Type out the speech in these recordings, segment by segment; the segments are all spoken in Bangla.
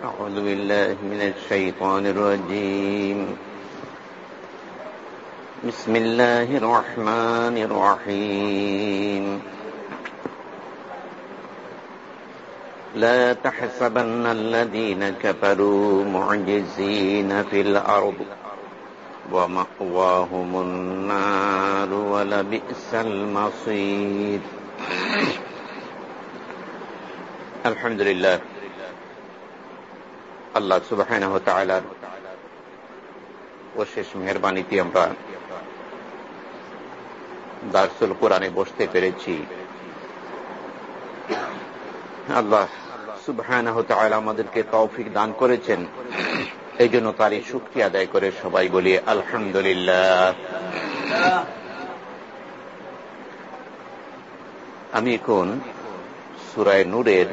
أعوذ بالله من الشيطان الرجيم. بسم الله الرحمن الرحيم. لا تحسبن الذين كفروا معجزين في الأرض ومأواهم النار ولبئس المصير. الحمد لله আল্লাহ সুবাহ অশেষ মেহরবানিতে আমরা দার্সুল কোরআনে বসতে পেরেছি। আল্লাহ সুবাহ আমাদেরকে তৌফিক দান করেছেন। এই জন্য তারই শুক্তি আদায় করে সবাই বলি আলহামদুলিল্লাহ। আমি এখন সুরায় নূরের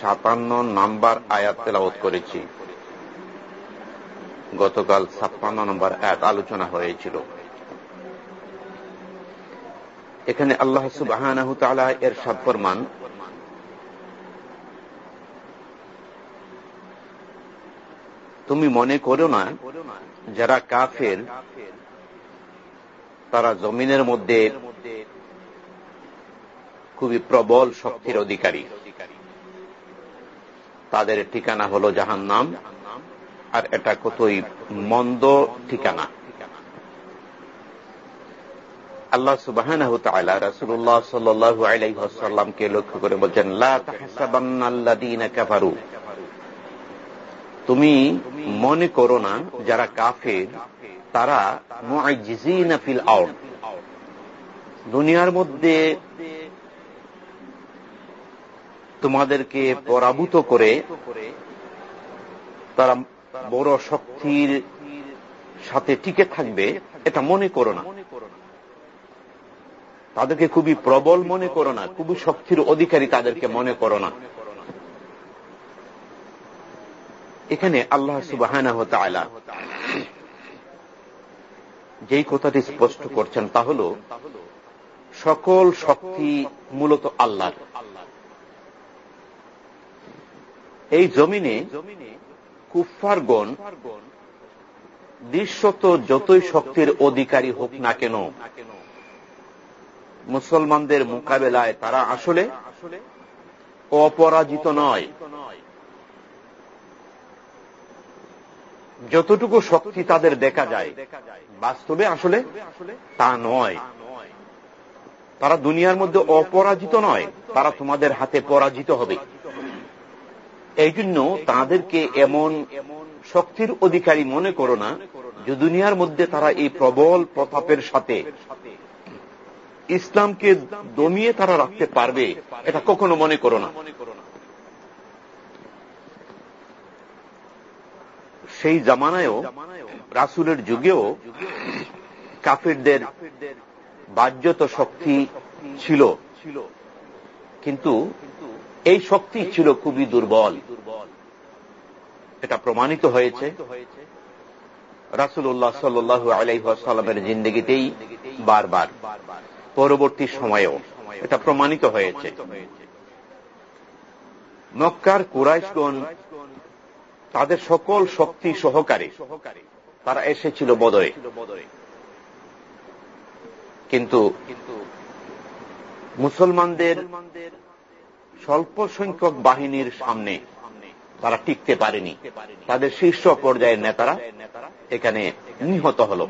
সাতান্ন নাম্বার আয়াত তেলাওত করেছি। গতকাল ছাপ্পান্ন নম্বর আয়াত আলোচনা হয়েছিল। এখানে আল্লাহ সুবাহ এর সাবফরমান তুমি মনে করো না, যারা কাফের, তারা জমিনের মধ্যে খুবই প্রবল শক্তির অধিকারী। তাদের ঠিকানা হল জাহান নাম আর এটা কতই মন্দ ঠিকানা। আল্লাহ সুবাহ রাসুল্লাহ সাল্লু আলাইসাল্লামকে লক্ষ্য করে বলছেন কাফারু। তুমি মনে করো না, যারা কাফের, তারা ফিল আউট দুনিয়ার মধ্যে তোমাদেরকে পরাভূত করে তারা বড় শক্তির সাথে টিকে থাকবে, এটা মনে করো না। তাদেরকে খুবই প্রবল মনে করো না, খুবই শক্তির অধিকারী তাদেরকে মনে করো না। এখানে আল্লাহ সুবাহ যেই কথাটি স্পষ্ট করছেন তা হল, সকল শক্তি মূলত আল্লাহর। এই জমিনে কুফারগণ দৃশ্যত যতই শক্তির অধিকারী হোক না কেন, মুসলমানদের মোকাবেলায় তারা আসলে অপরাজিত নয়। যতটুকু শক্তি তাদের দেখা যায়, বাস্তবে আসলে তা নয়। তারা দুনিয়ার মধ্যে অপরাজিত নয়, তারা তোমাদের হাতে পরাজিত হবে। এই জন্য তাদেরকে এমন শক্তির অধিকারী মনে করো না যে দুনিয়ার মধ্যে তারা এই প্রবল প্রতাপের সাথে ইসলামকে দমিয়ে তারা রাখতে পারবে, এটা কখনো মনে করো না। সেই জামানায়ও, রাসুলের যুগেও কাফিরদের বাহ্যত শক্তি ছিল। কিন্তু এই শক্তি ছিল খুবই দুর্বল। এটা প্রমাণিত হয়েছে। রাসুল্লাহ সাল্লু আলাইসাল্লামের জিন্দগিতেই বারবার। পরবর্তী সময়েও এটা প্রমাণিত হয়েছে। মক্কার কুরাইশগণ তাদের সকল শক্তি সহকারে তারা এসেছিল বদরে। কিন্তু মুসলমানদের স্বল্প সংখ্যক বাহিনীর সামনে তারা টিকতে পারেনি। তাদের শীর্ষ পর্যায়ের নেতারা এখানে নিহত হল।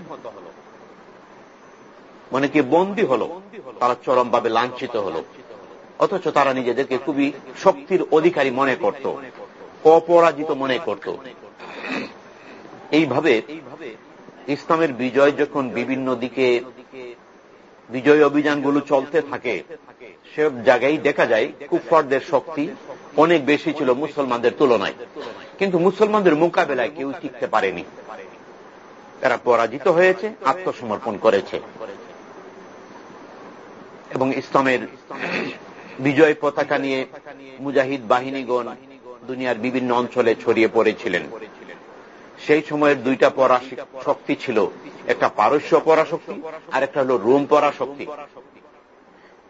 মানে কি বন্দী হল, তারা চরমভাবে লাঞ্ছিত হল। অথচ তারা নিজেদেরকে খুবই শক্তির অধিকারী মনে করত, অপরাজিত মনে করত। এইভাবে ইসলামের বিজয় যখন বিভিন্ন দিকে বিজয় অভিযানগুলো চলতে থাকে সব জায়গায় দেখা যায় কুফারদের শক্তি অনেক বেশি ছিল মুসলমানদের তুলনায়। কিন্তু মুসলমানদের মোকাবেলায় কেউ টিকতে পারেনি। তারা পরাজিত হয়েছে, আত্মসমর্পণ করেছে। এবং ইসলামের বিজয় পতাকা নিয়ে মুজাহিদ বাহিনীগণ দুনিয়ার বিভিন্ন অঞ্চলে ছড়িয়ে পড়েছিলেন। সেই সময়ের দুইটা পরাশক্তি ছিল, একটা পারস্য পরাশক্তি আর একটা হল রোম পরাশক্তি।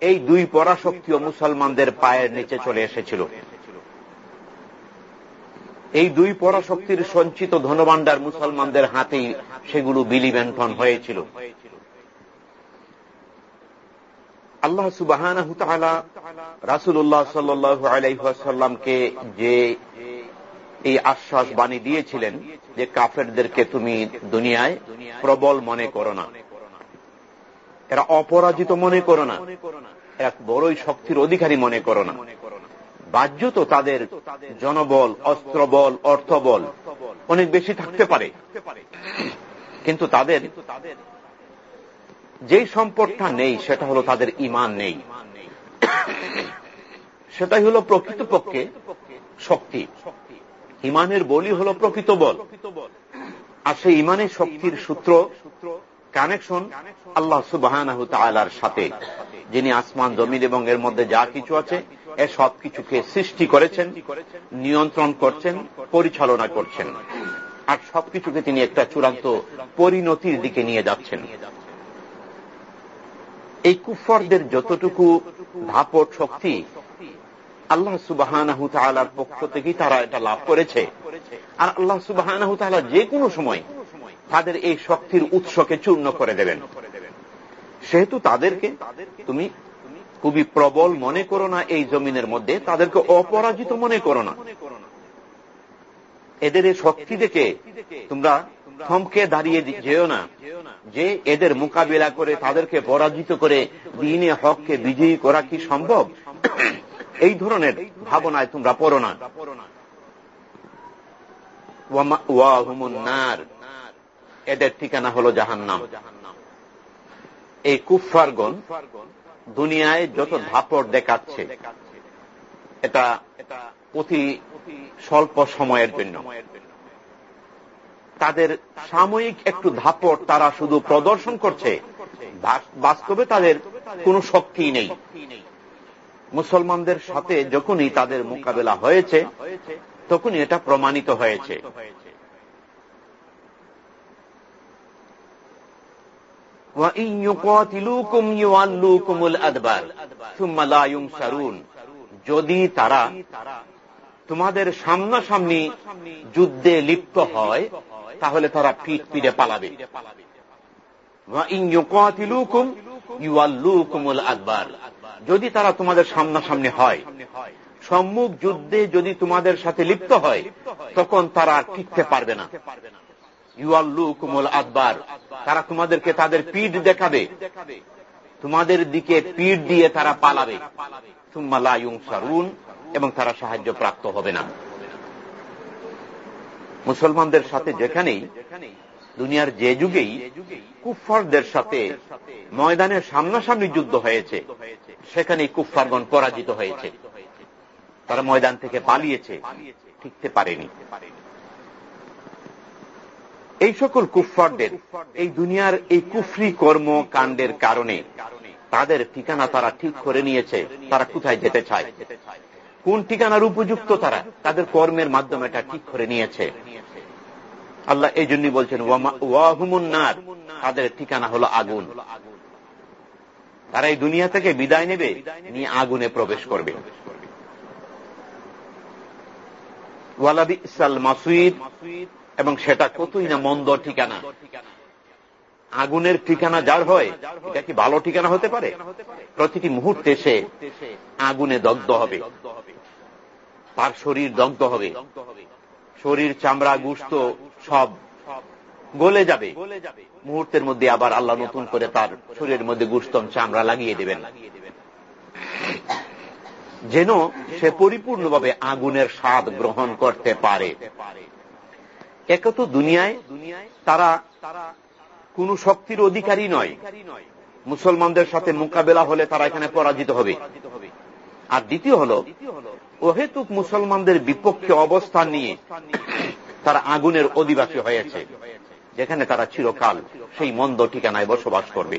এই দুই পরাশক্তিও মুসলমানদের পায়ের নিচে চলে এসেছিল। এই দুই পরাশক্তির সঞ্চিত ধনভাণ্ডার মুসলমানদের হাতেই সেগুলো বিলি বেন্টন হয়েছিল। আল্লাহ সুবাহ রাসুল্লাহ সাল্লু আলাইসাল্লামকে যে এই আশ্বাস বাণী দিয়েছিলেন যে কাফেরদেরকে তুমি দুনিয়ায় প্রবল মনে করো না। এরা অপরাজিত মনে করো না। এক বড়ই শক্তির অধিকারী মনে করো না। বাহ্য তো তাদের জনবল, অস্ত্রবল, অর্থবল, অনেক বেশি থাকতে পারে। কিন্তু তাদের যেই সম্পদটা নেই, সেটা হলো তাদের ইমান নেই। সেটাই হলো প্রকৃতপক্ষে শক্তি। ইমানের বলি হল প্রকৃত বল। আর সেই ইমানের শক্তির সূত্র কানেকশন আল্লাহ সুবাহ সাথে, যিনি আসমান, জমিন এবং এর মধ্যে যা কিছু আছে, এ সব কিছুকে সৃষ্টি করেছেন, নিয়ন্ত্রণ করছেন, পরিচালনা করছেন। আর সবকিছুকে তিনি একটা চূড়ান্ত পরিণতির দিকে নিয়ে যাচ্ছেন। এই কুফরদের যতটুকু ধাপট শক্তি আল্লাহ সুবাহ পক্ষ থেকেই তারা এটা লাভ করেছে। আর আল্লাহ সুবাহ যে কোনো সময় তাদের এই শক্তির উৎসকে চূর্ণ করে দেবেন। সেহেতু তাদেরকে তুমি খুবই প্রবল মনে করো না এই জমিনের মধ্যে, তাদেরকে অপরাজিত মনে করো না। এদের এই শক্তি দেখে তোমরা থমকে দাঁড়িয়ে যেও না, যে এদের মোকাবিলা করে তাদেরকে পরাজিত করে দিনে হককে বিজয়ী করা কি সম্ভব? এই ধরনের ভাবনায় তোমরা পড়ো না। এদের ঠিকানা হল জাহান্নাম। এই কুফারগণ দুনিয়ায় যত ধাপড় দেখাচ্ছে, এটা অতি স্বল্প সময়ের জন্য। তাদের সাময়িক একটু ধাপড় তারা শুধু প্রদর্শন করছে বাস্তবে তাদের কোনো শক্তি নেই। মুসলমানদের সাথে যখনই তাদের মোকাবেলা হয়েছে, তখনই এটা প্রমাণিত হয়েছে। যদি তারা তোমাদের সামনাসামনি যুদ্ধে লিপ্ত হয়, তাহলে তারা পিঠ পিড়ে পালাবে। আকবর যদি তারা তোমাদের সামনাসামনি হয়, সম্মুখ যুদ্ধে যদি তোমাদের সাথে লিপ্ত হয়, তখন তারা টিকতে পারবে না। ইউআল্লু কুমল আকবর তারা তোমাদেরকে তাদের পিঠ দেখাবে। তোমাদের দিকে পিঠ দিয়ে তারা পালাবে। সারুন এবং তারা সাহায্য প্রাপ্ত হবে না। মুসলমানদের সাথে যেখানেই, দুনিয়ার যে যুগেই কুফফারদের সাথে ময়দানের সামনাসামনি যুদ্ধ হয়েছে, সেখানেই কুফফারগণ পরাজিত হয়েছে। তারা ময়দান থেকে পালিয়েছে, টিকতে পারেনি। এই সকল কুফফারদের, এই দুনিয়ার এই কুফরি কর্ম কাণ্ডের কারণে তাদের ঠিকানা তারা ঠিক করে নিয়েছে, তারা কোথায় যেতে চায়? কোন ঠিকানার উপযুক্ত তারা? তাদের কর্মের মাধ্যমে এটা ঠিক করে নিয়েছে। আল্লাহ এই জন্যই বলছেন ওয়াহুমুন্নার তাদের ঠিকানা হলো আগুন। তারা এই দুনিয়া থেকে বিদায় নেবে, নিয়ে আগুনে প্রবেশ করবে। ওয়ালাবি ইসাল মাসুইদ এবং সেটা কতই না মন্দ ঠিকানা। আগুনের ঠিকানা যার হয়, এটা কি ভালো ঠিকানা হতে পারে? প্রতিটি মুহূর্তে সে আগুনে দগ্ধ হবে। তার শরীর দগ্ধ হবে। শরীর, চামড়া, গুস্ত সব গলে যাবে। মুহূর্তের মধ্যে আবার আল্লাহ নতুন করে তার শরীরের মধ্যে গুস্তম চামড়া লাগিয়ে দেবেন। যেন সে পরিপূর্ণভাবে আগুনের স্বাদ গ্রহণ করতে পারে। একত দুনিয়ায় তারা কোন শক্তির অধিকারী নয়। মুসলমানদের সাথে মোকাবেলা হলে তারা এখানে পরাজিত হবে। আর দ্বিতীয় হল, অহেতুক মুসলমানদের বিপক্ষে অবস্থান নিয়ে তারা আগুনের অধিবাসী হয়েছে, যেখানে তারা চিরকাল সেই মন্দ ঠিকানায় বসবাস করবে।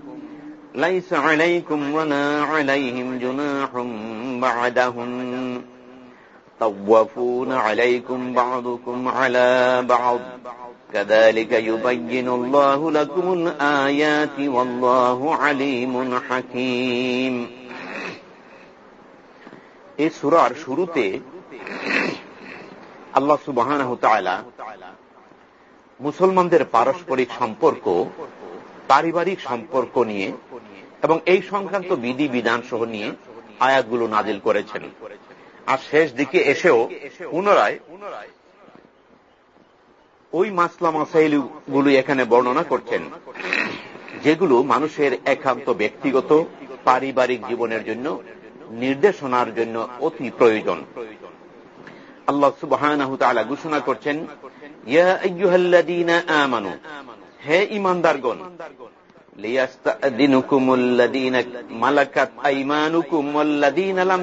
ليس عليكم ولا عليهم جناح بعدهن طوفون عليكم بعضكم على بعض كذلك يبين الله لكم الآيات والله عليم حكيم এই সুরার শুরুতে আল্লাহ সুবাহ মুসলমানদের পারস্পরিক সম্পর্ক পারিবারিক সম্পর্ক নিয়ে এবং এই সংক্রান্ত বিধি বিধান সহ নিয়ে আয়াতগুলো নাজিল করেছেন। আর শেষ দিকে এসেও পুনরায় ওই মাসলা মাসাইলগুলো এখানে বর্ণনা করছেন, যেগুলো মানুষের একান্ত ব্যক্তিগত পারিবারিক জীবনের জন্য, নির্দেশনার জন্য অতি প্রয়োজন। আল্লাহ সুবাহ ঘোষণা করছেন হে ইমানদারগণ মালাকাত আইমানুকুম আল্লাযীনা লাম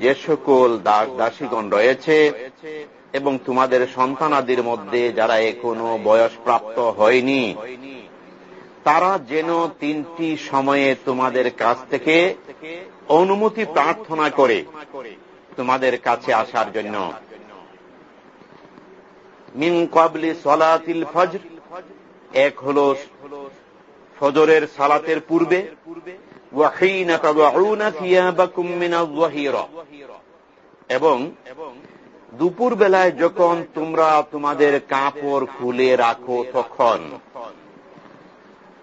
যে সকল দাস দাসীগণ রয়েছে এবং তোমাদের সন্তানাদির মধ্যে যারা এখনও বয়স প্রাপ্ত হয়নি, তারা যেন তিনটি সময়ে তোমাদের কাছ থেকে অনুমতি প্রার্থনা করে তোমাদের কাছে আসার জন্য। মিন কবলি সলাতিল ফজর, এক হল ফজরের সালাতের পূর্বে এবং দুপুর বেলায় যখন তোমরা তোমাদের কাপড় খুলে রাখো তখন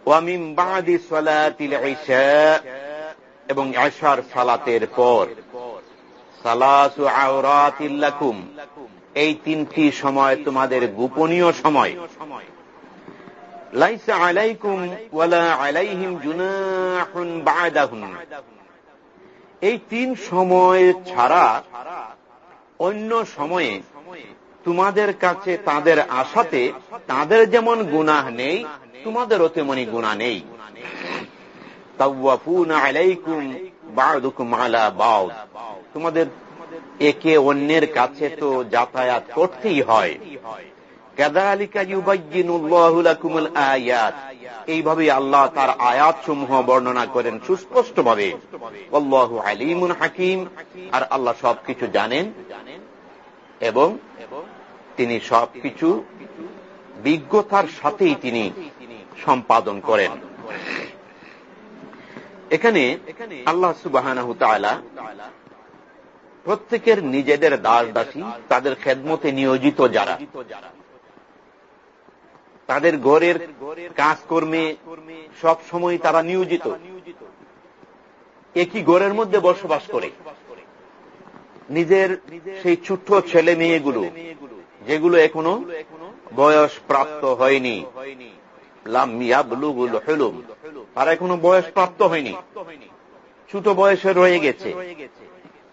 ওয়ামিম বাদি সলাতিল এবং আশার সালাতের পর। সালাসু আওরাতিল্লাকুম এই তিনটি সময় তোমাদের গোপনীয় সময়। লাইসা আলাইকুম ওয়ালা আলাইহিম জুনাহুন বাদাহুন এই তিন সময় ছাড়া অন্য সময়ে তোমাদের কাছে তাদের আশাতে তাদের যেমন গুনাহ নেই, তোমাদেরও তেমনই গুণা নেই। তোমাদের একে অন্যের কাছে তো যাতায়াত করতেই হয়। এইভাবে আল্লাহ তার আয়াত সমূহ বর্ণনা করেন সুস্পষ্ট ভাবে আলিমুন হাকিম। আর আল্লাহ সবকিছু জানেন। এবং তিনি সবকিছু বিজ্ঞতার সাথেই তিনি সম্পাদন করেন। এখানে আল্লাহ সুবাহ প্রত্যেকের নিজেদের দাস দাসী তাদের খেদমতে নিয়োজিত যারা। তাদের ঘরের কাজকর্মে সব সময় তারা নিয়োজিত। একই ঘরের মধ্যে বসবাস করে। নিজের সেই ছোট্ট ছেলে মেয়েগুলো, যেগুলো এখনও বয়স প্রাপ্ত হয়নি তারা এখনও বয়স প্রাপ্ত হয়নি। ছোট বয়সে রয়ে গেছে।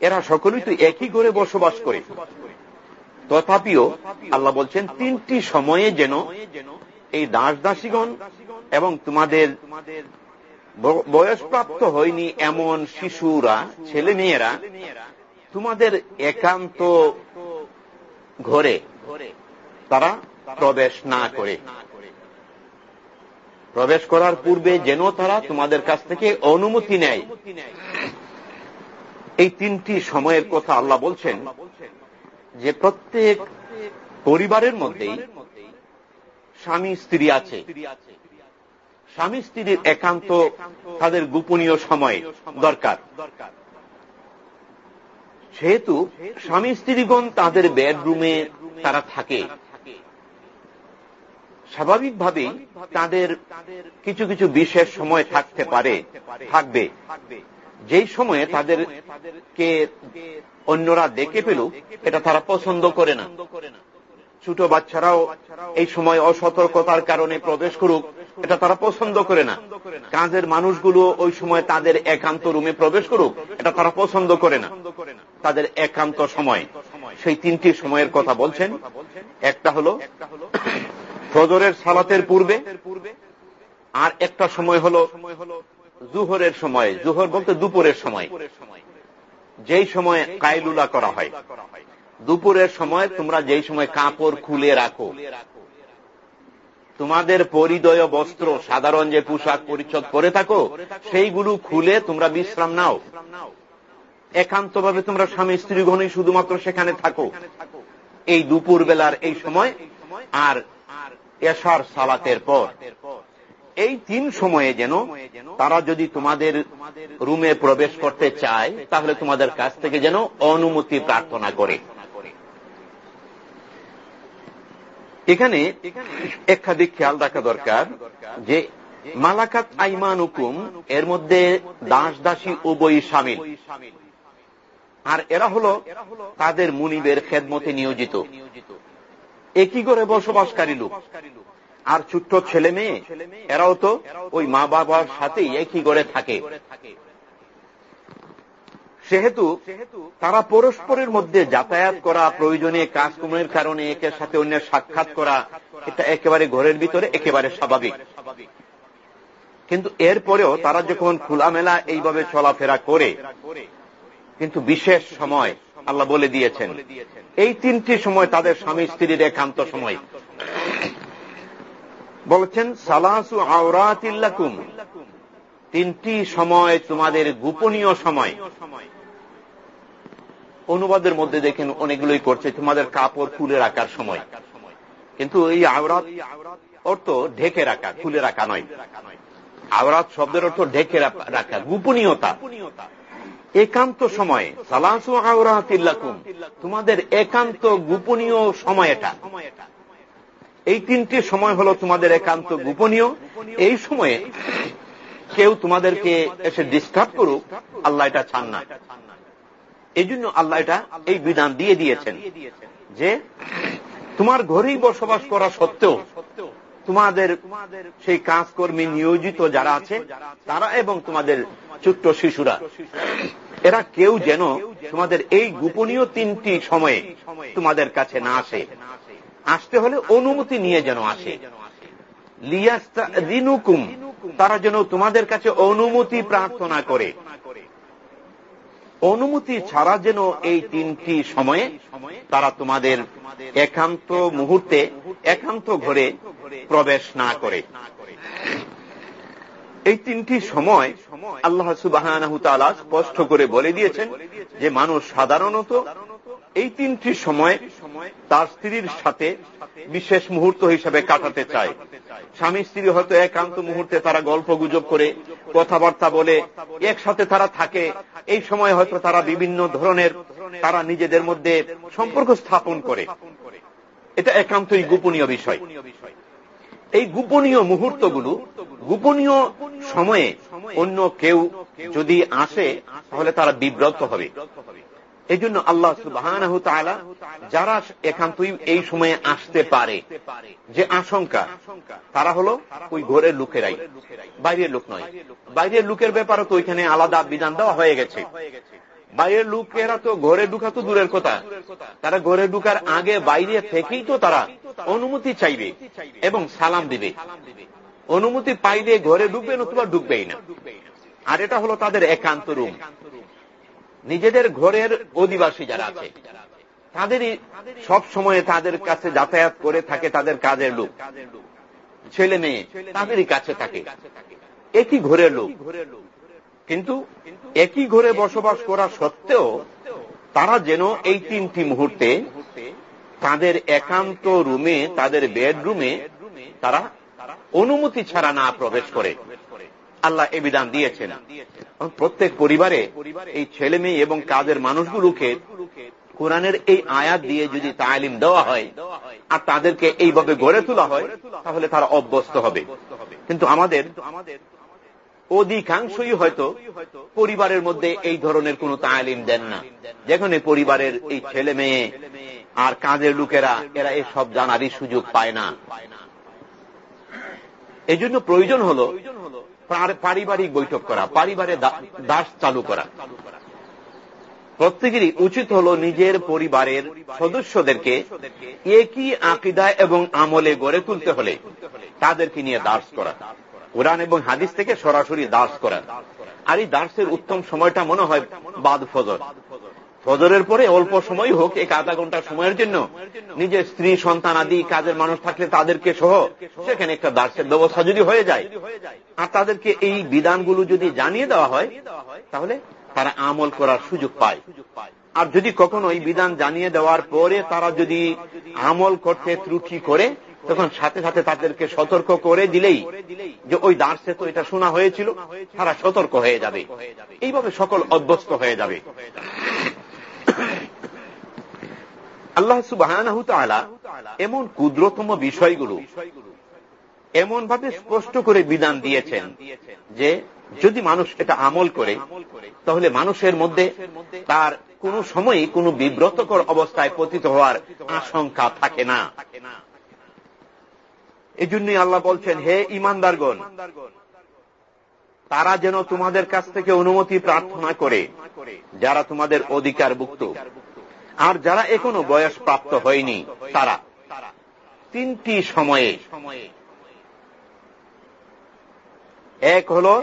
এরা সকলেই তো একই ঘরে বসবাস করে। তথাপিও আল্লাহ বলছেন, তিনটি সময়ে যেন এই দাস দাসীগণ এবং তোমাদের বয়সপ্রাপ্ত হয়নি এমন শিশুরা ছেলে মেয়েরা তোমাদের একান্ত ঘরে তারা প্রবেশ না করে। প্রবেশ করার পূর্বে যেন তারা তোমাদের কাছ থেকে অনুমতি নেয়। এই তিনটি সময়ের কথা আল্লাহ বলছেন যে প্রত্যেক পরিবারের মধ্যেই স্বামী, স্ত্রী আছে। স্বামী, স্ত্রীর একান্ত তাদের গোপনীয় সময় দরকার। সেহেতু স্বামী, স্ত্রীগণ তাদের বেডরুমে তারা থাকে। স্বাভাবিকভাবেই তাদের কিছু কিছু বিশেষ সময় থাকতে পারে, থাকবে। যেই সময়ে তাদেরকে অন্যরা দেখে পেল এটা তারা পছন্দ করে না। ছোট বাচ্চারাও এই সময় অসতর্কতার কারণে প্রবেশ করুক এটা তারা পছন্দ করে না। কাজের মানুষগুলো ওই সময় তাদের একান্ত রুমে প্রবেশ করুক, এটা তারা পছন্দ করে না। তাদের একান্ত সময়। সেই তিনটি সময়ের কথা বলছেন। একটা হল ফজরের সালাতের পূর্বে, আর একটা সময় হল জুহরের সময়। জুহর বলতে দুপুরের সময়। যেই সময় কায়লুলা করা হয়। দুপুরের সময় তোমরা যেই সময় কাপড় খুলে রাখো। তোমাদের পরিদয় বস্ত্র, সাধারণ যে পোশাক পরিচ্ছদ পরে থাকো, সেইগুলো খুলে তোমরা বিশ্রাম নাও। একান্ত ভাবে তোমরা স্বামী, স্ত্রী গণই শুধুমাত্র সেখানে থাকো। এই দুপুর বেলার এই সময় আর এশার সালাতের পর। এই তিন সময়ে যেন তারা যদি তোমাদের রুমে প্রবেশ করতে চায়, তাহলে তোমাদের কাছ থেকে যেন অনুমতি প্রার্থনা করে। এখানে একাধিক খেয়াল রাখা দরকার যে মালাকাত আইমান হুকুম এর মধ্যে দাস দাসী উভয়ই সামিল। আর এরা হল তাদের মুনিবের খেদমতে নিয়োজিত। একই করে বসবাসকারী লোক। আর ছোট্ট ছেলে মেয়ে, এরাও তো ওই মা বাবার সাথেই একই করে থাকে। সেহেতু তারা পরস্পরের মধ্যে যাতায়াত করা প্রয়োজনে কাজকর্মের কারণে একের সাথে অন্যের সাক্ষাৎ করা, এটা একেবারে ঘরের ভিতরে একেবারে স্বাভাবিক। কিন্তু এরপরেও তারা যখন খোলামেলা এইভাবে চলাফেরা করে, কিন্তু বিশেষ সময় আল্লাহ বলে দিয়েছেন, এই তিনটি সময় তাদের স্বামী স্ত্রীর একান্ত সময়। বলছেন, সালাসু আওরাতিল্লাকুম, তিনটি সময় তোমাদের গোপনীয় সময়। অনুবাদের মধ্যে দেখেন অনেকগুলোই করছে, তোমাদের কাপড় খুলে রাখার সময়। কিন্তু এই আওরাত অর্থ ঢেকে রাখা খুলে রাখা নয়। আওরাত শব্দের অর্থ ঢেকে রাখা গোপনীয়তা। একান্ত সময়, সালাসু আওরাতিল্লাকুম তোমাদের একান্ত গোপনীয় সময় এটা। এই তিনটি সময় হল তোমাদের একান্ত গোপনীয়। এই সময়ে কেউ তোমাদেরকে এসে ডিস্টার্ব করুক, আল্লাহ এটা চান না। এই জন্য আল্লাহ এটা এই বিধান দিয়ে দিয়েছেন যে তোমার ঘরেই বসবাস করা সত্ত্বেও তোমাদের সেই কাজকর্মী নিয়োজিত যারা আছে, তারা এবং তোমাদের ছোট্ট শিশুরা। এরা কেউ যেন তোমাদের এই গোপনীয় তিনটি সময়ে তোমাদের কাছে না আসে। আসতে হলে অনুমতি নিয়ে যেন আসে। লিয়াস্তাদিনুকুম তারা যেন তোমাদের কাছে অনুমতি প্রার্থনা করে। অনুমতি ছাড়া যেন এই তিনটি সময়ে তারা তোমাদের একান্ত মুহূর্তে, একান্ত ঘরে প্রবেশ না করে। এই তিনটি সময় আল্লাহ সুবাহ স্পষ্ট করে বলে দিয়েছেন যে মানুষ সাধারণত এই তিনটি সময় তার স্ত্রীর সাথে বিশেষ মুহূর্ত হিসেবে কাটাতে চায়। স্বামী স্ত্রী হয়তো একান্ত মুহূর্তে তারা গল্প গুজব করে, কথাবার্তা বলে, একসাথে তারা থাকে। এই সময় হয়তো তারা বিভিন্ন ধরনের তারা নিজেদের মধ্যে সম্পর্ক স্থাপন করে। এটা একান্তই গোপনীয় বিষয়। এই গোপনীয় মুহূর্তগুলো গোপনীয় সময়ে অন্য কেউ যদি আসে, তাহলে তারা বিব্রত হবে। এই জন্য আল্লাহ সুবাহ যারা একান্তই এই সময়ে আসতে পারে, যে আশঙ্কা, তারা হলো ওই ঘরের লোকেরাই, বাইরের লোক নয়। বাইরের লোকের ব্যাপারে তো ওইখানে আলাদা বিধান দেওয়া হয়ে গেছে। বাইরের লোকেরা তো ঘরে ঢুকা তো দূরের কথা। তারা ঘরে ঢুকার আগে বাইরে থেকেই তো তারা অনুমতি চাইবে এবং সালাম দিবে। অনুমতি পাইলে ঘরে ঢুকবে নতুবা ঢুকবেই না। আর এটা হলো তাদের একান্ত রুম। নিজেদের ঘরের অধিবাসী যারা আছে, তাদেরই সব সময় তাদের কাছে যাতায়াত করে থাকে তাদের কাজের লোক। ছেলে মেয়ে, তাদেরই কাছে থাকে। একই ঘরের লোক। কিন্তু একই ঘরে বসবাস করা সত্ত্বেও তারা যেন এই তিনটি মুহূর্তে তাদের একান্ত রুমে, তাদের বেডরুমে তারা অনুমতি ছাড়া না প্রবেশ করে। আল্লাহ এ বিধান দিয়েছেন। প্রত্যেক পরিবারে এই ছেলে মেয়ে এবং কাজের মানুষগুলোকে কোরআনের এই আয়াত দিয়ে যদি তালিম দেওয়া হয় আর তাদেরকে এইভাবে গড়ে তোলা হয়, তাহলে তারা অভ্যস্ত হবে। কিন্তু আমাদের অধিকাংশই হয়তো পরিবারের মধ্যে এই ধরনের কোন তালিম দেন না। যেখানে পরিবারের এই ছেলে মেয়ে আর কাজের লোকেরা, এরা এসব জানারই সুযোগ পায় না। এই জন্য প্রয়োজন হল পারিবারিক বৈঠক করা, পারিবারে দাস চালু করা। প্রত্যেকেরই উচিত হল নিজের পরিবারের সদস্যদেরকে একই আকিদায় এবং আমলে গড়ে তুলতে হলে তাদেরকে নিয়ে দাস করা। কোরআন এবং হাদিস থেকে সরাসরি দাস করা। আর এই দাসের উত্তম সময়টা মনে হয় বাদ ফজর। ফজরের পরে অল্প সময় হোক, এক আধা ঘণ্টা সময়ের জন্য নিজের স্ত্রী, সন্তান আদি, কাজের মানুষ থাকলে তাদেরকে সহ সেখানে একটা দাসের ব্যবস্থা যদি হয়ে যায়, আর তাদেরকে এই বিধানগুলো যদি জানিয়ে দেওয়া হয়, তাহলে তারা আমল করার সুযোগ পায়। আর যদি কখনো এই বিধান জানিয়ে দেওয়ার পরে তারা যদি আমল করতে ত্রুটি করে, তখন সাথে সাথে তাদেরকে সতর্ক করে দিলেই যে ওই দার্সে তো এটা শোনা হয়েছিল, তারা সতর্ক হয়ে যাবে। এইভাবে সকল অভ্যস্ত হয়ে যাবে। আল্লাহ সুবাহ এমন ক্ষুদ্রতম বিষয়গুলো এমন ভাবে স্পষ্ট করে বিধান দিয়েছেন যে যদি মানুষ এটা আমল করে, তাহলে মানুষের মধ্যে তার কোন সময়ই কোন বিব্রতকর অবস্থায় পতিত হওয়ার আশঙ্কা থাকে না। এই জন্যই আল্লাহ বলছেন, হে ইমানদারগণ, তারা যেন তোমাদের কাছ থেকে অনুমতি প্রার্থনা করে, যারা তোমাদের অধিকারভুক্ত। আর যারা এখনও বয়স প্রাপ্ত হয়নি, তারা। তিনটি সময়ে। এক হল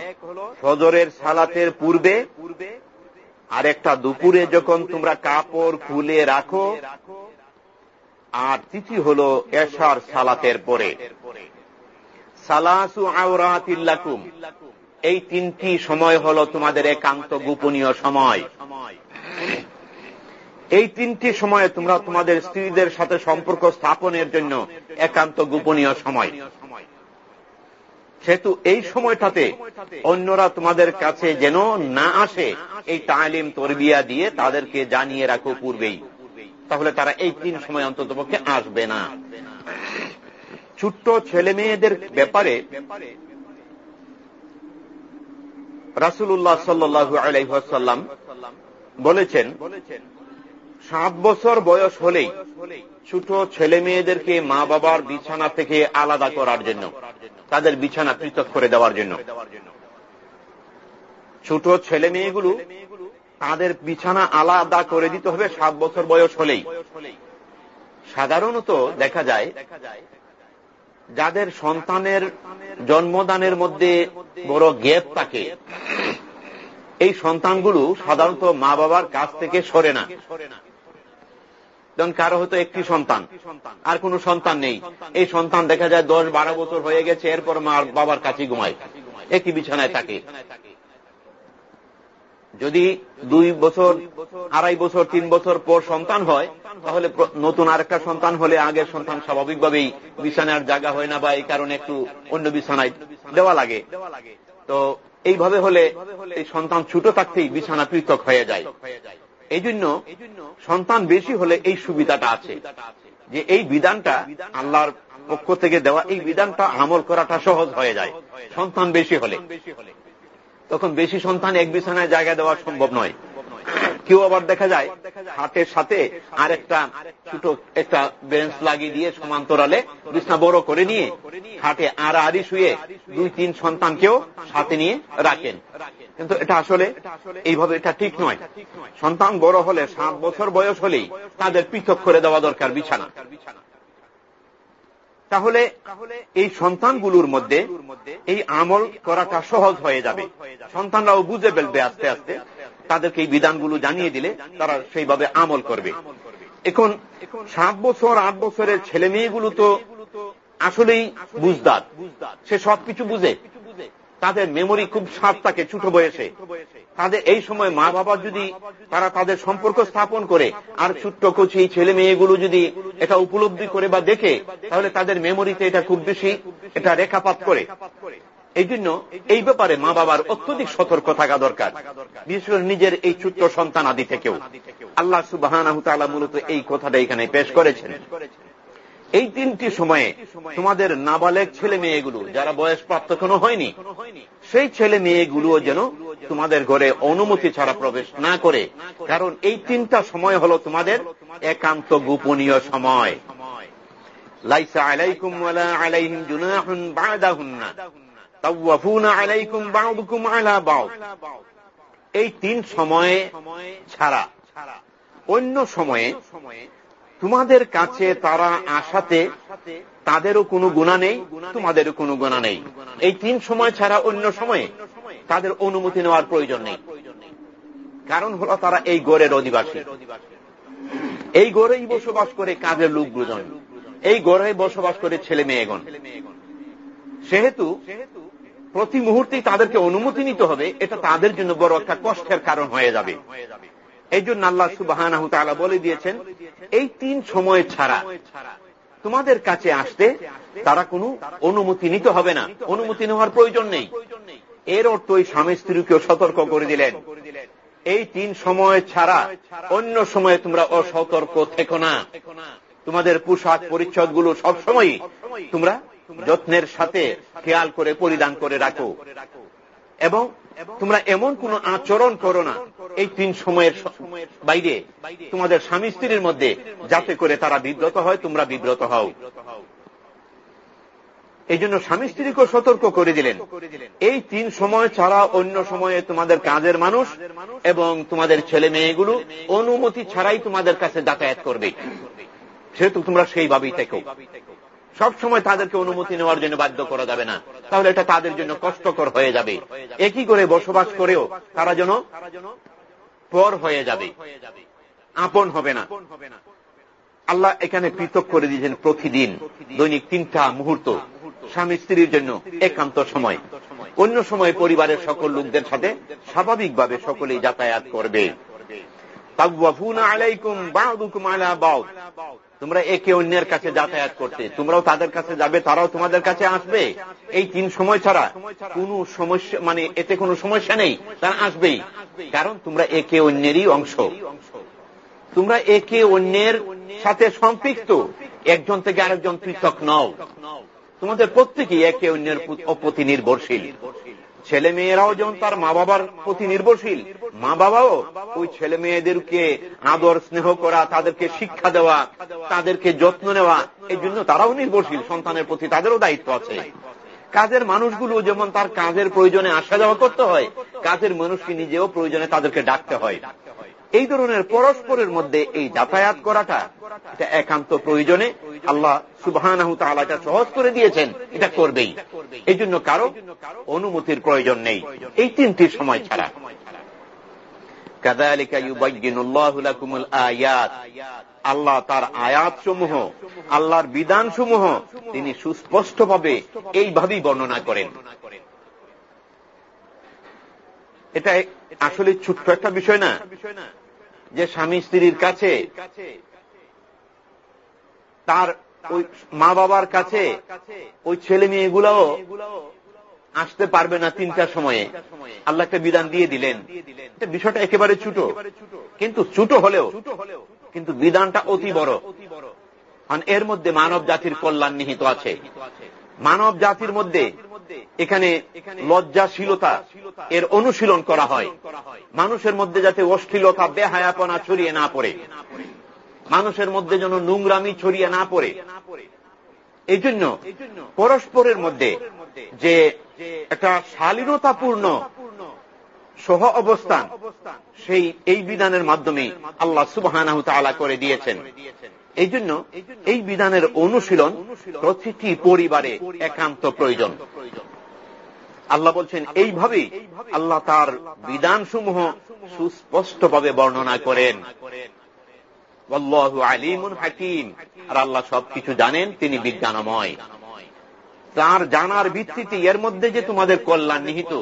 সজরের সালাতের পূর্বে, আর একটা দুপুরে যখন তোমরা কাপড় খুলে রাখো। আর তিথি হল এশার সালাতের পরে। সালাসু আওরাতিল্লাকুম এই তিনটি সময় হল তোমাদের একান্ত গোপনীয় সময়। এই তিনটি সময়ে তোমরা তোমাদের স্ত্রীদের সাথে সম্পর্ক স্থাপনের জন্য একান্ত গোপনীয় সময়। সেহেতু এই সময়টাতে অন্যরা তোমাদের কাছে যেন না আসে, এই তালিম, তরবিয়া দিয়ে তাদেরকে জানিয়ে রাখো পূর্বেই। তাহলে তারা এই তিন সময় অন্তত পক্ষে আসবে না। ছোট্ট ছেলে মেয়েদের ব্যাপারে রাসুল্লাহ সাল্লু আলাইসাল্লাম বলেছেন সাত বছর বয়স হলেই ছোট ছেলে মেয়েদেরকে মা বাবার বিছানা থেকে আলাদা করার জন্য, তাদের বিছানা পৃথক করে দেওয়ার জন্য। ছোট ছেলে মেয়েগুলো তাদের বিছানা আলাদা করে দিতে হবে সাত বছর বয়স হলেই। সাধারণত দেখা যায়, যাদের সন্তানের জন্মদানের মধ্যে বড় গ্যাপ থাকে, এই সন্তানগুলো সাধারণত মা বাবার কাছ থেকে সরে না। যেমন কারও হয়তো একটি সন্তান। আর কোন সন্তান নেই। এই সন্তান দেখা যায় দশ বারো বছর হয়ে গেছে, এরপর মা বাবার কাছে ঘুমায়। একই বিছানায় থাকে। যদি দুই বছর, আড়াই বছর, তিন বছর পর সন্তান হয়, তাহলে নতুন আরেকটা সন্তান হলে আগের সন্তান স্বাভাবিকভাবেই বিছানার জায়গা হয় না বা এই কারণে একটু অন্য বিছানায় দেওয়া লাগে। তো এইভাবে হলে এই সন্তান ছোট থাকতেই বিছানা পৃথক হয়ে যায়। এই জন্য সন্তান বেশি হলে এই সুবিধাটা আছে, যে এই বিধানটা আল্লাহর পক্ষ থেকে দেওয়া, এই বিধানটা আমল করাটা সহজ হয়ে যায়, সন্তান বেশি হলে। তখন বেশি সন্তান এক বিছানায় জায়গা দেওয়া সম্ভব নয়। কেউ আবার দেখা যায় হাতের সাথে আর একটা ছোট একটা বেঞ্চ লাগিয়ে দিয়ে সমান্তরালে বিছনা বড় করে নিয়ে হাটে আর আড়ি শুয়ে দুই, তিন সন্তানকেও সাথে নিয়ে রাখেন। কিন্তু এটা আসলে এইভাবে এটা ঠিক নয়। সন্তান বড় হলে সাত বছর বয়স হলেই তাদের পৃথক করে দেওয়া দরকার বিছানা। তাহলে এই সন্তানগুলোর মধ্যে এই আমল করাটা সহজ হয়ে যাবে। সন্তানরাও বুঝে ফেলবে আস্তে আস্তে। তাদেরকে এই বিধানগুলো জানিয়ে দিলে তারা সেইভাবে আমল করবে। এখন সাত বছর, আট বছরের ছেলে মেয়েগুলো তো আসলেই বুঝদার। সে সবকিছু বুঝে। তাদের মেমোরি খুব সাপ থাকে ছোট বয়সে। তাদের এই সময় মা বাবা যদি তারা তাদের সম্পর্ক স্থাপন করে, আর ছোট্ট কচি ছেলে মেয়েগুলো যদি এটা উপলব্ধি করে বা দেখে, তাহলে তাদের মেমোরিতে এটা খুব বেশি এটা রেখাপাত করে। এই জন্য এই ব্যাপারে মা বাবার অত্যধিক সতর্ক থাকা দরকার, বিশেষ করে নিজের এই ছোট্ট সন্তান আদি থেকেও। আল্লাহ সুবাহ মূলত এই কথাটা এখানে পেশ করেছেন। এই তিনটি সময়ে তোমাদের নাবালেক ছেলে মেয়েগুলো, যারা বয়স প্রাপ্ত কোনো হয়নি, সেই ছেলে মেয়েগুলো যেন তোমাদের ঘরে অনুমতি ছাড়া প্রবেশ না করে। কারণ এই তিনটা সময় হল তোমাদের একান্ত গোপনীয় সময়। লাইসা আলাইকুম আলাইহিম জুনাহুন বাদাহুন্না। আলাইকুম বাউদুকুম আলা বাউদ এই তিন সময়ে ছাড়া, অন্য সময়ে তোমাদের কাছে তারা আসাতে তাদেরও কোনো গুণা নেই, তোমাদেরও কোনো গুণা নেই। এই তিন সময় ছাড়া অন্য সময়ে তাদের অনুমতি নেওয়ার প্রয়োজন নেই। কারণ হলো তারা এই গড়ের অধিবাসী। এই গড়েই বসবাস করে কাজের লোক দুজন এই গড়ে বসবাস করে ছেলে মেয়েগণ। সেহেতু প্রতি মুহূর্তেই তাদেরকে অনুমতি নিতে হবে, এটা তাদের জন্য বড় একটা কষ্টের কারণ হয়ে যাবে। এই জন্য আল্লাহ সুবাহ বলে দিয়েছেন, এই তিন সময় ছাড়া তোমাদের কাছে আসতে তারা কোনো অনুমতি নিতে হবে না। অনুমতি নেওয়ার প্রয়োজন নেই। এর অর্থ ওই স্বামী স্ত্রীকেও সতর্ক করে দিলেন। এই তিন সময় ছাড়া অন্য সময়ে তোমরা অসতর্ক থেকো না। তোমাদের পোশাক পরিচ্ছদগুলো সবসময় তোমরা যত্নের সাথে খেয়াল করে পরিধান করে রাখো। এবং তোমরা এমন কোন আচরণ করো না। এই তিন সময়ের বাইরে তোমাদের স্বামী স্ত্রীর মধ্যে যাতে করে তারা বিব্রত হয়, তোমরা বিব্রত হও। এই জন্য স্বামী স্ত্রীকে সতর্ক করে দিলেন। এই তিন সময় ছাড়া অন্য সময়ে তোমাদের কাজের মানুষ এবং তোমাদের ছেলে মেয়েগুলো অনুমতি ছাড়াই তোমাদের কাছে যাতায়াত করবে। সেহেতু তোমরা সেইভাবেই থেকো। সব সময় তাদেরকে অনুমতি নেওয়ার জন্য বাধ্য করা যাবে না। তাহলে এটা তাদের জন্য কষ্টকর হয়ে যাবে। একই করে বসবাস করেও তারা যেন পর হয়ে যাবে। আপন হবে না। আল্লাহ এখানে পৃথক করে দিয়েছেন প্রতিদিন, দৈনিক তিনটা মুহূর্ত, স্বামী স্ত্রীর জন্য একান্ত সময়। অন্য সময় পরিবারের সকল লোকদের সাথে স্বাভাবিকভাবে সকলেই যাতায়াত করবে। আলাইকুম বাউদুকুম তোমরা একে অন্যের কাছে যাতায়াত করতে, তোমরাও তাদের কাছে যাবে, তারাও তোমাদের কাছে আসবে। এই তিন সময় ছাড়া কোন সমস্যা মানে এতে কোনো সমস্যা নেই, তারা আসবেই। কারণ তোমরা একে অন্যেরই অংশ। তোমরা একে অন্যের সাথে সম্পৃক্ত। একজন থেকে আরেকজন পৃথক নও। তোমাদের প্রত্যেকেই একে অন্যের প্রতি নির্ভরশীল ছেলে মেয়েরাও যেমন তার মা বাবার প্রতি নির্ভরশীল মা বাবাও ওই ছেলে মেয়েদেরকে আদর, স্নেহ করা, তাদেরকে শিক্ষা দেওয়া, তাদেরকে যত্ন নেওয়া এই জন্য তারাও নির্ভরশীল, সন্তানের প্রতি তাদেরও দায়িত্ব আছে। কাজের মানুষগুলো যেমন তার কাজের প্রয়োজনে আসা যাওয়া করতে হয়, কাজের মানুষকে নিজেও প্রয়োজনে তাদেরকে ডাকতে হয়। এই ধরনের পরস্পরের মধ্যে এই যাতায়াত করাটা, এটা একান্ত প্রয়োজনে আল্লাহ সুবাহ এটা সহজ করে দিয়েছেন, এটা করবেই। এই জন্য কারও অনুমতির প্রয়োজন নেই, এই তিনটি সময় ছাড়া। আল্লাহ তার আয়াত সমূহ আল্লাহর বিধান সমূহ তিনি সুস্পষ্টভাবে এইভাবেই বর্ণনা করেন। এটা আসলে ছোট্ট একটা বিষয় না। যে স্বামী স্ত্রীর কাছে, তার ওই মা বাবার কাছে, ওই ছেলে মেয়েগুলাও আসতে পারবে না তিনটার সময়ে। আল্লাহ একটা বিধান দিয়ে দিলেন। বিষয়টা একেবারে ছোট। কিন্তু ছোট হলেও, কিন্তু বিধানটা অতি বড়। কারণ এর মধ্যে মানব জাতির কল্যাণ নিহিত আছে। মানব জাতির মধ্যে এখানে লজ্জাশীলতা এর অনুশীলন করা হয়। মানুষের মধ্যে যাতে অশ্লীলতা, বেহায়াপনা ছড়িয়ে না পড়ে। মানুষের মধ্যে যেন নোংরামি ছড়িয়ে না পড়ে। এই জন্য পরস্পরের মধ্যে যে একটা শালীনতাপূর্ণ সহ অবস্থান, সেই, এই বিধানের মাধ্যমে আল্লাহ সুবাহ করে দিয়েছেন। এই জন্য এই বিধানের অনুশীলন প্রতিটি পরিবারে একান্ত প্রয়োজন। আল্লাহ বলছেন, এইভাবেই আল্লাহ তার বিধানসমূহ সুস্পষ্টভাবে বর্ণনা করেন। আলিমুন হাকিম। আর আল্লাহ সবকিছু জানেন, তিনি বিজ্ঞানময়। তার জানার ভিত্তিতে এর মধ্যে যে তোমাদের কল্যাণ নিহিত,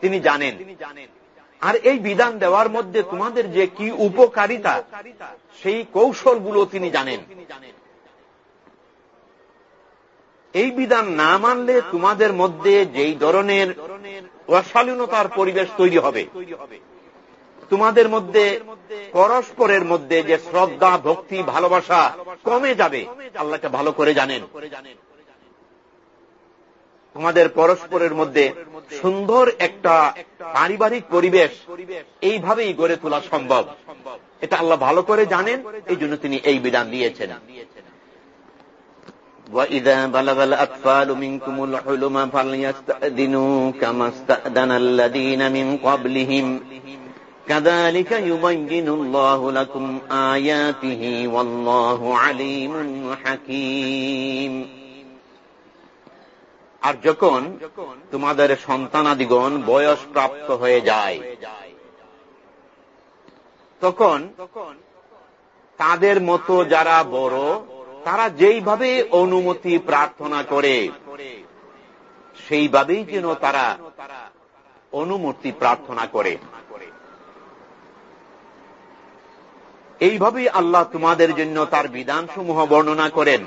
তিনি জানেন। আর এই বিধান দেওয়ার মধ্যে তোমাদের যে কি উপকারিতা, সেই কৌশলগুলো তিনি জানেন। এই বিধান না মানলে তোমাদের মধ্যে যেই ধরনের অশালীনতার পরিবেশ তৈরি হবে, তোমাদের মধ্যে পরস্পরের মধ্যে যে শ্রদ্ধা, ভক্তি, ভালোবাসা কমে যাবে, আল্লাহকে ভালো করে জানেন। তোমাদের পরস্পরের মধ্যে সুন্দর একটা পারিবারিক পরিবেশ এইভাবেই গড়ে তোলা সম্ভব এটা আল্লাহ ভালো করে জানেন এই জন্য তিনি এই বিধান দিয়েছেন وإذا بلغ الأطفال منكم الحلم فليستأذنوا كما استأذن الذين من قبلهم كذلك يبين الله لكم آياته والله عليم حكيم আর যখন তোমাদের সন্তানাদিগণ বয়স প্রাপ্ত হয়ে যায়, তখন তাদের মতো যারা বড়, তারা যেইভাবে অনুমতি প্রার্থনা করে, সেইভাবেই যেন তারা অনুমতি প্রার্থনা করে। এইভাবেই আল্লাহ তোমাদের জন্য তার বিধানসমূহ বর্ণনা করেন।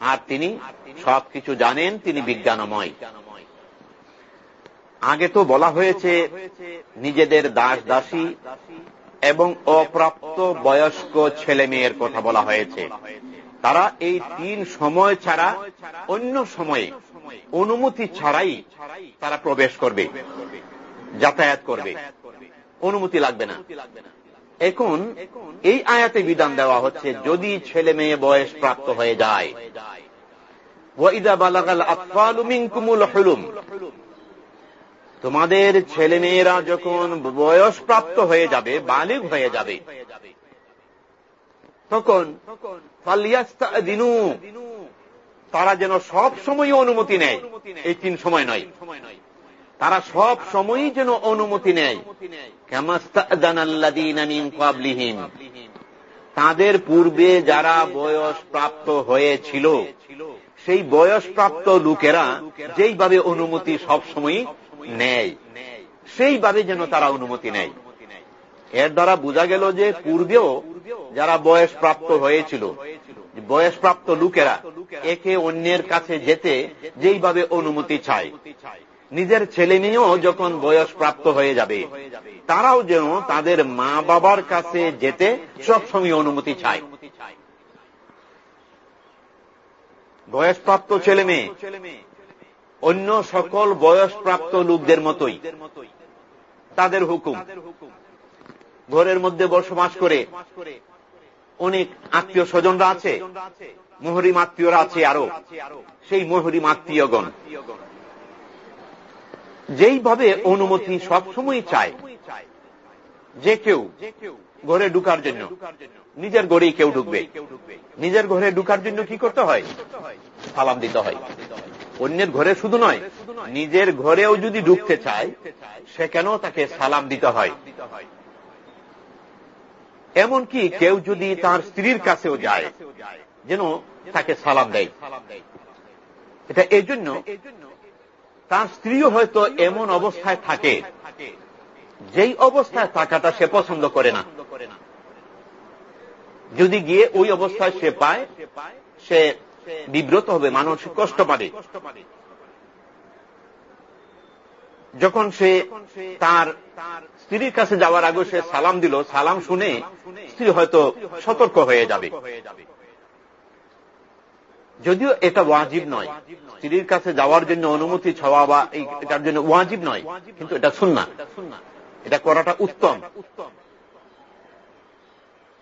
আর তিনি সবকিছু জানেন, তিনি বিজ্ঞানময়। আগে তো বলা হয়েছে, নিজেদের দাস দাসী এবং অপ্রাপ্ত বয়স্ক ছেলে মেয়ের কথা বলা হয়েছে। তারা এই তিন সময় ছাড়া অন্য সময়ে অনুমতি ছাড়াই তারা প্রবেশ করবে, যাতায়াত করবে। অনুমতি লাগবে না। এখন এই আয়াতে বিধান দেওয়া হচ্ছে, যদি ছেলে মেয়ে বয়স প্রাপ্ত হয়ে যায়। তোমাদের ছেলে মেয়েরা যখন বয়স প্রাপ্ত হয়ে যাবে বালিক হয়ে যাবে, তখন দিনু তারা যেন সব সময় অনুমতি নেয়। এই তিন সময় নয়। তারা সব সময়ই যেন অনুমতি নেয়। তাদের পূর্বে যারা বয়স প্রাপ্ত হয়েছিল, সেই বয়স প্রাপ্ত লোকেরা যেইভাবে অনুমতি সব সময় নেয়, সেইভাবে যেন তারা অনুমতি নেয়। এর দ্বারা বোঝা গেল যে পূর্বেও যারা বয়স প্রাপ্ত হয়েছিল, বয়স প্রাপ্ত লোকেরা একে অন্যের কাছে যেতে যেইভাবে অনুমতি চায়। নিজের ছেলে মেয়েও যখন বয়স প্রাপ্ত হয়ে যাবে, তারাও যেন তাদের মা বাবার কাছে যেতে সবসময় অনুমতি চায়। বয়সপ্রাপ্ত ছেলে মেয়ে, অন্য সকল বয়সপ্রাপ্ত লোকদের মতোই, তাদের হুকুম। ঘরের মধ্যে বসবাস করে অনেক আত্মীয় স্বজনরা আছে, মহরিম আত্মীয়রা আছে আরও। সেই মহরিম আত্মীয়গণ যেইভাবে অনুমতি সবসময় চায়, যে কেউ ঘরে ঢুকার জন্য, নিজের ঘরেই কেউ ঢুকবে। নিজের ঘরে ঢুকার জন্য কি করতে হয়? সালাম দিতে হয়। অন্যের ঘরে শুধু নয়, নিজের ঘরেও যদি ঢুকতে চায়, সে কেন তাকে সালাম দিতে হয়? এমনকি কেউ যদি তার স্ত্রীর কাছেও যায়, যেন তাকে সালাম দেয়। এটা এই জন্য তার স্ত্রীও হয়তো এমন অবস্থায় থাকে। যেই অবস্থায় থাকাটা সে পছন্দ করে না। যদি গিয়ে ওই অবস্থায় সে পায়, সে বিব্রত হবে মানসিক কষ্ট পাবে। যখন সে তার স্ত্রীর কাছে যাওয়ার আগে সে সালাম দিল, সালাম শুনে স্ত্রী হয়তো সতর্ক হয়ে যাবে। যদিও এটা ওয়াজিব নয়। স্ত্রীর কাছে যাওয়ার জন্য অনুমতি ছাওয়া বা এটার জন্য ওয়াজিব নয়, কিন্তু এটা শুননা এটা করাটা উত্তম।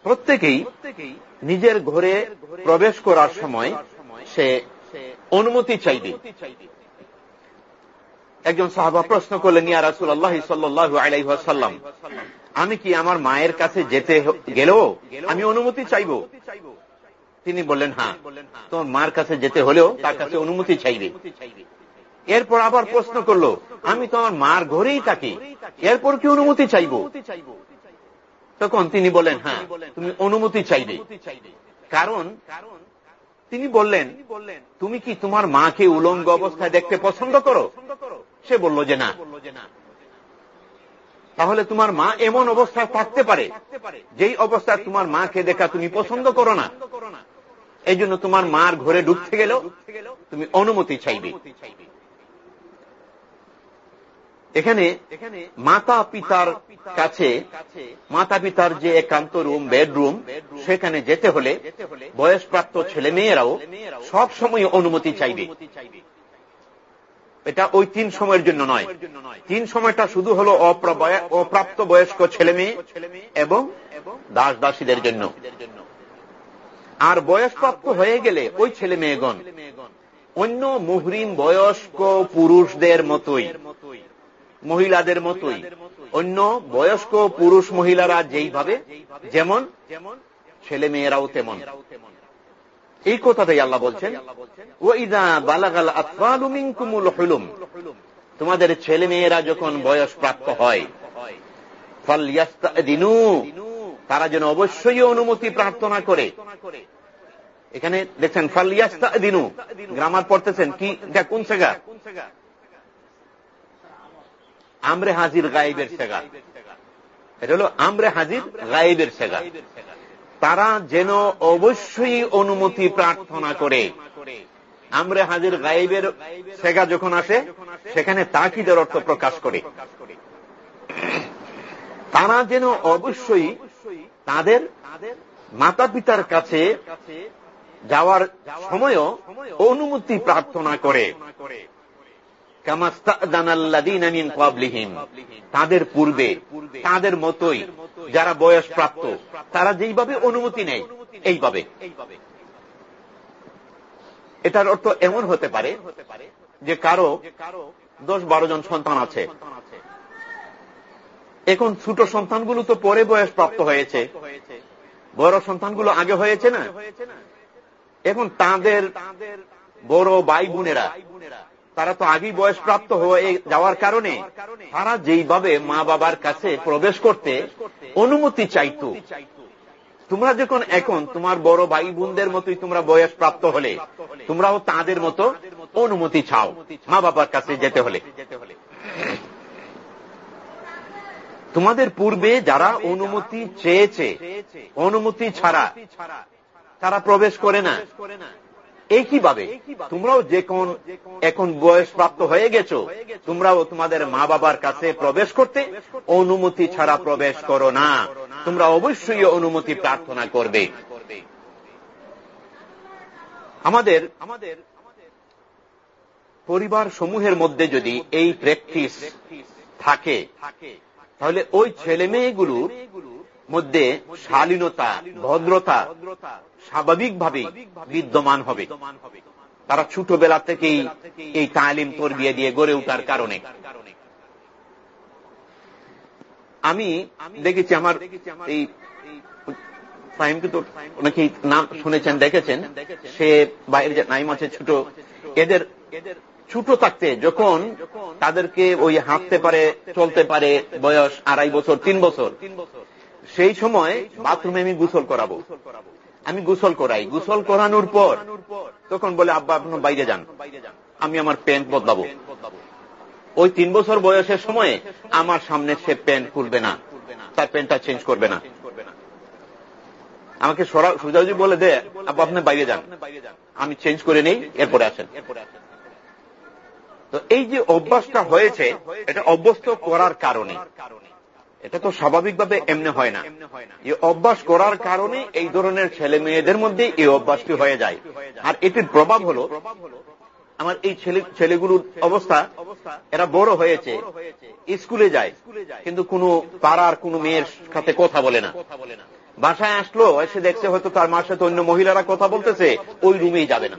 প্রত্যেকেই নিজের ঘরে প্রবেশ করার সময় সে অনুমতি চাইবে। একজন সাহাবা প্রশ্ন করলেন, ইয়া রাসুল আল্লাহ সাল্লাহ আলাইসাল্লাম আমি কি আমার মায়ের কাছে যেতে গেলেও আমি অনুমতি চাইব? তিনি বললেন হ্যাঁ তোমার মার কাছে যেতে হলেও তার কাছে অনুমতি চাইবে। এরপর আবার প্রশ্ন করল আমি তোমার মার ঘরেই থাকি এরপর কি অনুমতি চাইব? তখন তিনি বলেন হ্যাঁ তুমি অনুমতি চাইবে। কারণ তিনি বললেন তুমি কি তোমার মাকে উলঙ্গ অবস্থায় দেখতে পছন্দ করো? সে বলল যে না। তাহলে তোমার মা এমন অবস্থায় থাকতে পারে যেই অবস্থায় তোমার মাকে দেখা তুমি পছন্দ করো না। এই জন্য তোমার মার ঘরে ঢুকতে গেল তুমি অনুমতি চাইবে। এখানে মাতা পিতার কাছে, মাতা পিতার যে একান্ত রুম, বেডরুম, সেখানে যেতে হলে বয়সপ্রাপ্ত ছেলে মেয়েরাও সব সময় অনুমতি চাইবে। এটা ওই তিন সময়ের জন্য নয়। তিন সময়টা শুধু হল অপ্রাপ্ত বয়স্ক ছেলে মেয়ে এবং দাস দাসীদের জন্য। আর বয়সপ্রাপ্ত হয়ে গেলে ওই ছেলে মেয়েগণ, অন্য মুহরিম বয়স্ক পুরুষদের মতোই, মহিলাদের মতোই, অন্য বয়স্ক পুরুষ মহিলারা যেইভাবে, যেমন ছেলে মেয়েরাও তেমন। এই কথাটাই আল্লাহ বলছেন ও ইদা বালাগাল আতফালুমিনকুমুল হুলুম। তোমাদের ছেলে মেয়েরা যখন বয়স প্রাপ্ত হয় দিনু তারা যেন অবশ্যই অনুমতি প্রার্থনা করে। এখানে দেখছেন ফালিয়াস্তা দিনু গ্রামার পড়তেছেন, কি কোন সেগা? আমরে হাজির গাইবের সেগা। এটা হল আমরে হাজির গাইবের সেগা। তারা যেন অবশ্যই অনুমতি প্রার্থনা করে। আমরে হাজির গাইবের সেগা যখন আসে, সেখানে তাকিদের অর্থ প্রকাশ করে। তারা যেন অবশ্যই তাদের মাতা পিতার কাছে যাওয়ার সময়ও অনুমতি প্রার্থনা করে। তাদের পূর্বে, তাদের মতোই যারা বয়স প্রাপ্ত তারা যেইভাবে অনুমতি নেয়, এইভাবে। এটার অর্থ এমন হতে পারে যে কারও কারও দশ বারো জন সন্তান আছে এখন ছোট সন্তানগুলো তো পরে বয়স প্রাপ্ত হয়েছে। বড় সন্তানগুলো আগে হয়েছে না? এখন তাদের বড় ভাই বোনেরা তারা তো আগেই বয়স প্রাপ্ত হয়ে যাওয়ার কারণে তারা যেইভাবে মা বাবার কাছে প্রবেশ করতে অনুমতি চাইত। তোমরা যখন এখন তোমার বড় ভাই বোনদের মতোই তোমরা বয়স প্রাপ্ত হলে, তোমরাও তাদের মতো অনুমতি চাও মা বাবার কাছে যেতে হলে। তোমাদের পূর্বে যারা অনুমতি চেয়েছে, অনুমতি ছাড়া তারা প্রবেশ করে না। একইভাবে তোমরাও যে কোন এখন বয়স প্রাপ্ত হয়ে গেছো, তোমরাও তোমাদের মা বাবার কাছে প্রবেশ করতে অনুমতি ছাড়া প্রবেশ করো না। তোমরা অবশ্যই অনুমতি প্রার্থনা করবে। আমাদের আমাদের পরিবার সমূহের মধ্যে যদি এই প্র্যাকটিস থাকে তাহলে ওই ছেলে মেয়েগুলোর মধ্যে শালীনতা, ভদ্রতা স্বাভাবিকভাবে বিদ্যমান হবে। তারা ছোটবেলা থেকেই এই তালিম তরবিয়ে দিয়ে গড়ে উঠার কারণে। আমি দেখেছি আমার এই ফাহিমকে তো অনেকেই নাম শুনেছেন, দেখেছেন। সে বাইরের যে নাইম আছে ছোট, এদের ছোট থাকতে, যখন তাদেরকে ওই হাঁটতে পারে, চলতে পারে বয়স আড়াই বছর, তিন বছর, সেই সময় বাথরুমে আমি গোসল করাবো। আমি গোসল করাই। গোসল করানোর পর তখন বলে, আব্বা আপনার বাইরে যান। আমি আমার প্যান্ট বদলাবো। ওই তিন বছর বয়সের সময়ে আমার সামনে সে প্যান্ট খুলবে না। তার প্যান্টটা চেঞ্জ করবে না। আমাকে সুজাউজি বলে দে, আব্বা, আপনি বাইরে যান। আমি চেঞ্জ করে নেই, এরপরে আসেন। তো এই যে অভ্যাসটা হয়েছে, এটা অভ্যস্ত করার কারণে। এটা তো স্বাভাবিকভাবে এমনি হয় না। এই অভ্যাস করার কারণে এই ধরনের ছেলে মেয়েদের মধ্যে এই অভ্যাসটি হয়ে যায়। আর এটির প্রভাব হল, আমার এই ছেলে, ছেলেগুলোর অবস্থা, এরা বড় হয়েছে, স্কুলে যায়, কিন্তু কোন পাড়ার কোন মেয়ের সাথে কথা বলে না। বাসায় আসলো, এসে দেখছে হয়তো তার মার সাথে অন্য মহিলারা কথা বলতেছে, ওই রুমেই যাবে না।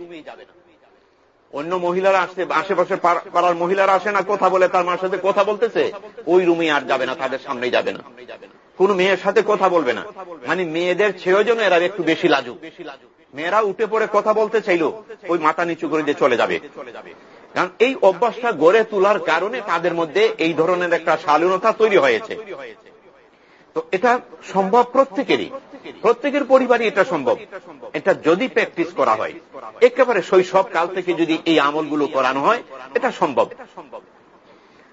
অন্য মহিলারা আসছে আশেপাশে পাড়ার মহিলারা আসে না, কথা বলে, তার মার সাথে কথা বলতেছে, ওই রুমে আর যাবে না, তাদের সামনেই যাবে না। কোন মেয়ের সাথে কথা বলবে না। মানে মেয়েদের ছেড়ে জন্য এরা একটু বেশি লাজুক। মেয়েরা উঠে পড়ে কথা বলতে চাইল, ওই মাথা নিচু করে দিয়ে চলে যাবে। কারণ এই অভ্যাসটা গড়ে তোলার কারণে তাদের মধ্যে এই ধরনের একটা শালীনতা তৈরি হয়েছে। তো এটা সম্ভব প্রত্যেকেরই। প্রত্যেকের পরিবারই এটা সম্ভব। এটা যদি প্র্যাকটিস করা হয়। একেবারে শৈশব কাল থেকে যদি এই আমলগুলো করানো হয়, এটা সম্ভব।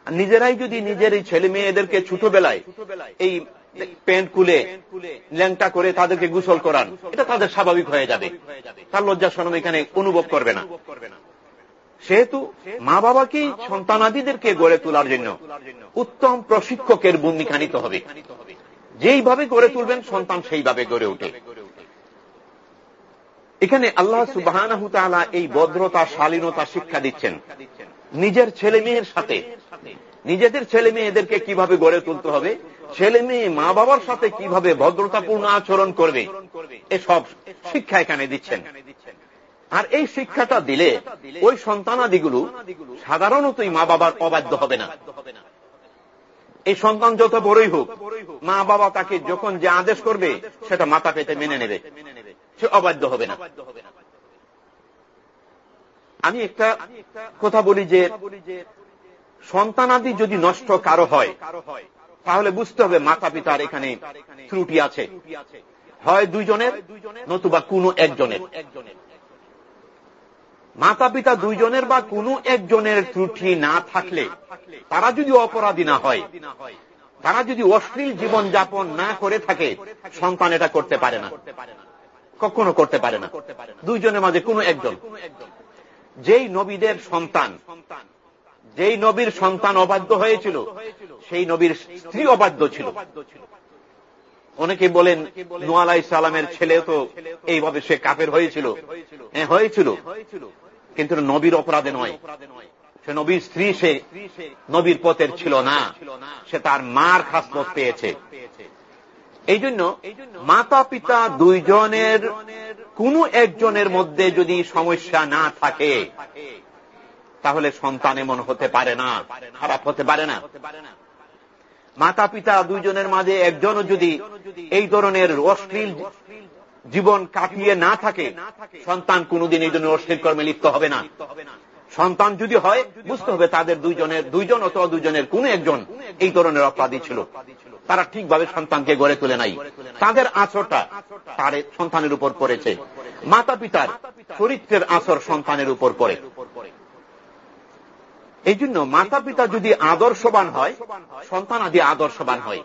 নিজেরাই যদি নিজের এই ছেলে মেয়েদেরকে ছোটবেলায় এই প্যান্ট খুলে, ল্যাংটা করে তাদেরকে গুসল করান, এটা তাদের স্বাভাবিক হয়ে যাবে। তার লজ্জা সরম এখানে অনুভব করবে না। সেহেতু মা বাবাকেই সন্তানাদিদেরকে গড়ে তোলার জন্য উত্তম প্রশিক্ষকের ভূমিকা নিতে হবে। যেইভাবে গড়ে তুলবেন, সন্তান সেইভাবে গড়ে উঠে এখানে আল্লাহ সুবাহ এই ভদ্রতা, শালীনতা শিক্ষা দিচ্ছেন। নিজের ছেলে মেয়ের সাথে। নিজেদের ছেলে মেয়েদেরকে কীভাবে গড়ে তুলতে হবে? ছেলে মেয়ে মা বাবার সাথে কীভাবে ভদ্রতাপূর্ণ আচরণ করবে? এসব শিক্ষা এখানে দিচ্ছেন। আর এই শিক্ষাটা দিলে ওই সন্তানাদিগুলো সাধারণতই মা বাবার অবাধ্য হবে না। এই সন্তান যত বড়ই হোক, মা বাবা তাকে যখন যে আদেশ করবে, সেটা মাথা পেতে মেনে নেবে। সে অবাধ্য হবে না। আমি একটা কথা বলি যে, সন্তানাদি যদি নষ্ট কারও হয়, তাহলে বুঝতে হবে মাতা পিতার এখানে ত্রুটি আছে। হয় দুইজনের, নতুবা কোনো একজনের। মাতা পিতা দুইজনের বা কোনো একজনের ত্রুটি না থাকলে তারা যদি অপরাধী না হয়, তারা যদি অশ্লীল জীবন যাপন না করে থাকে, সন্তান এটা করতে পারে না। কখনো করতে পারে না। দুইজনের মাঝে কোনো একজন। যেই নবীদের সন্তান, যেই নবীর সন্তান অবাধ্য হয়েছিল, সেই নবীর স্ত্রী অবাধ্য ছিল। অনেকে বলেন নোয়ালাই সালামের ছেলে তো এইভাবে সে কাপের হয়েছিল। হ্যাঁ হয়েছিল। কিন্তু নবীর অপরাধে নয়। সে নবীর স্ত্রী, সে নবীর পথের ছিল না। সে তার মার খাসমত পেয়েছে। এই জন্য মাতা পিতা দুইজনের, কোন একজনের মধ্যে যদি সমস্যা না থাকে, তাহলে সন্তান এমন হতে পারে না, খারাপ হতে পারে না। মাতা পিতা দুইজনের মাঝে একজনও যদি এই ধরনের অশ্লীল জীবন কাটিয়ে না থাকে, সন্তান কোনদিন এই জন্য অশ্লীল কর্মে লিপ্ত হবে না। সন্তান যদি হয়, বুঝতে হবে তাদের দুইজনের, দুইজন অথবা দুইজনের কোন একজন এই ধরনের অপরাধী ছিল। তারা ঠিকভাবে সন্তানকে গড়ে তুলে নাই। তাদের আচরটা তার সন্তানের উপর পড়েছে। মাতা পিতার চরিত্রের আচর সন্তানের উপর পড়ে। এই জন্য মাতা পিতা যদি আদর্শবান হয় সন্তান আদি আদর্শবান হয়।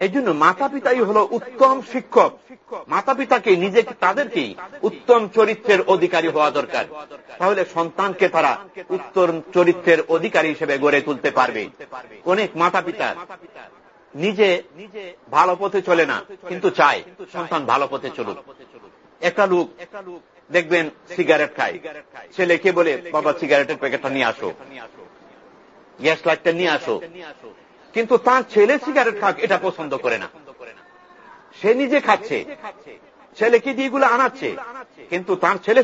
এই জন্য মাতা পিতাই হল উত্তম শিক্ষক। মাতা পিতাকে নিজেকে তাদেরকে উত্তম চরিত্রের অধিকারী হওয়া দরকার। তাহলে সন্তানকে তারা উত্তম চরিত্রের অধিকারী হিসেবে গড়ে তুলতে পারবে। অনেক মাতা পিতা নিজে নিজে ভালো পথে চলে না, কিন্তু চায় সন্তান ভালো পথে চলুক। একটা লোক দেখবেন সিগারেট খায়। ছেলেকে বলে, বাবা, সিগারেটের প্যাকেটটা নিয়ে আসো। গ্যাস লাইটটা নিয়ে আসো। কিন্তু তার ছেলে সিগারেট খাক, এটা পছন্দ করে না। সে নিজে খাচ্ছে। ছেলেকে দিয়ে এগুলো আনাচ্ছে? কিন্তু তার ছেলে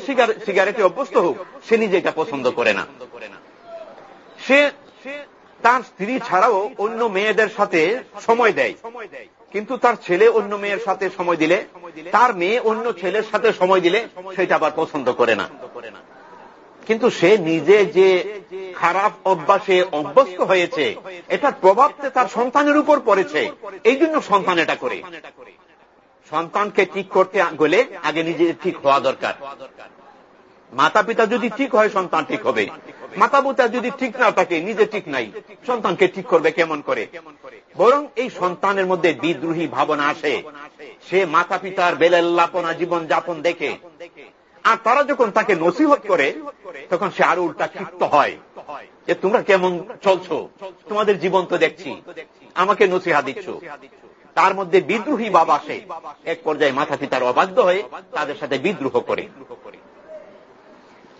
সিগারেটে অভ্যস্ত হোক, সে নিজে এটা পছন্দ করে না। সে তার স্ত্রী ছাড়াও অন্য মেয়েদের সাথে সময় দেয়। কিন্তু তার ছেলে অন্য মেয়ের সাথে সময় দিলে, তার মেয়ে অন্য ছেলের সাথে সময় দিলে, সেটা আবার পছন্দ করে না। কিন্তু সে নিজে যে খারাপ অভ্যাসে অভ্যস্ত হয়েছে, এটার প্রভাব তার সন্তানের উপর পড়েছে। এই জন্য সন্তান এটা করে। সন্তানকে ঠিক করতে গেলে আগে নিজে ঠিক হওয়া দরকার। মাতা পিতা যদি ঠিক হয়, সন্তান ঠিক হবে। মাতা পিতা যদি ঠিক না থাকে, নিজে ঠিক নাই, সন্তানকে ঠিক করবে কেমন করে? বরং এই সন্তানের মধ্যে বিদ্রোহী ভাবনা আসে। সে মাতা পিতার বেলাল্লাপনা জীবন যাপন দেখে আর তারা যখন তাকে নসিহত করে, তখন সে আরও উল্টা ক্ষিপ্ত হয়। যে তোমরা কেমন চলছো? তোমাদের জীবন তো দেখছি। আমাকে নসিহা দিচ্ছ। তার মধ্যে বিদ্রোহী বাবা আসে। এক পর্যায়ে মাথা পিতার অবাধ্য হয়ে তাদের সাথে বিদ্রোহ করে।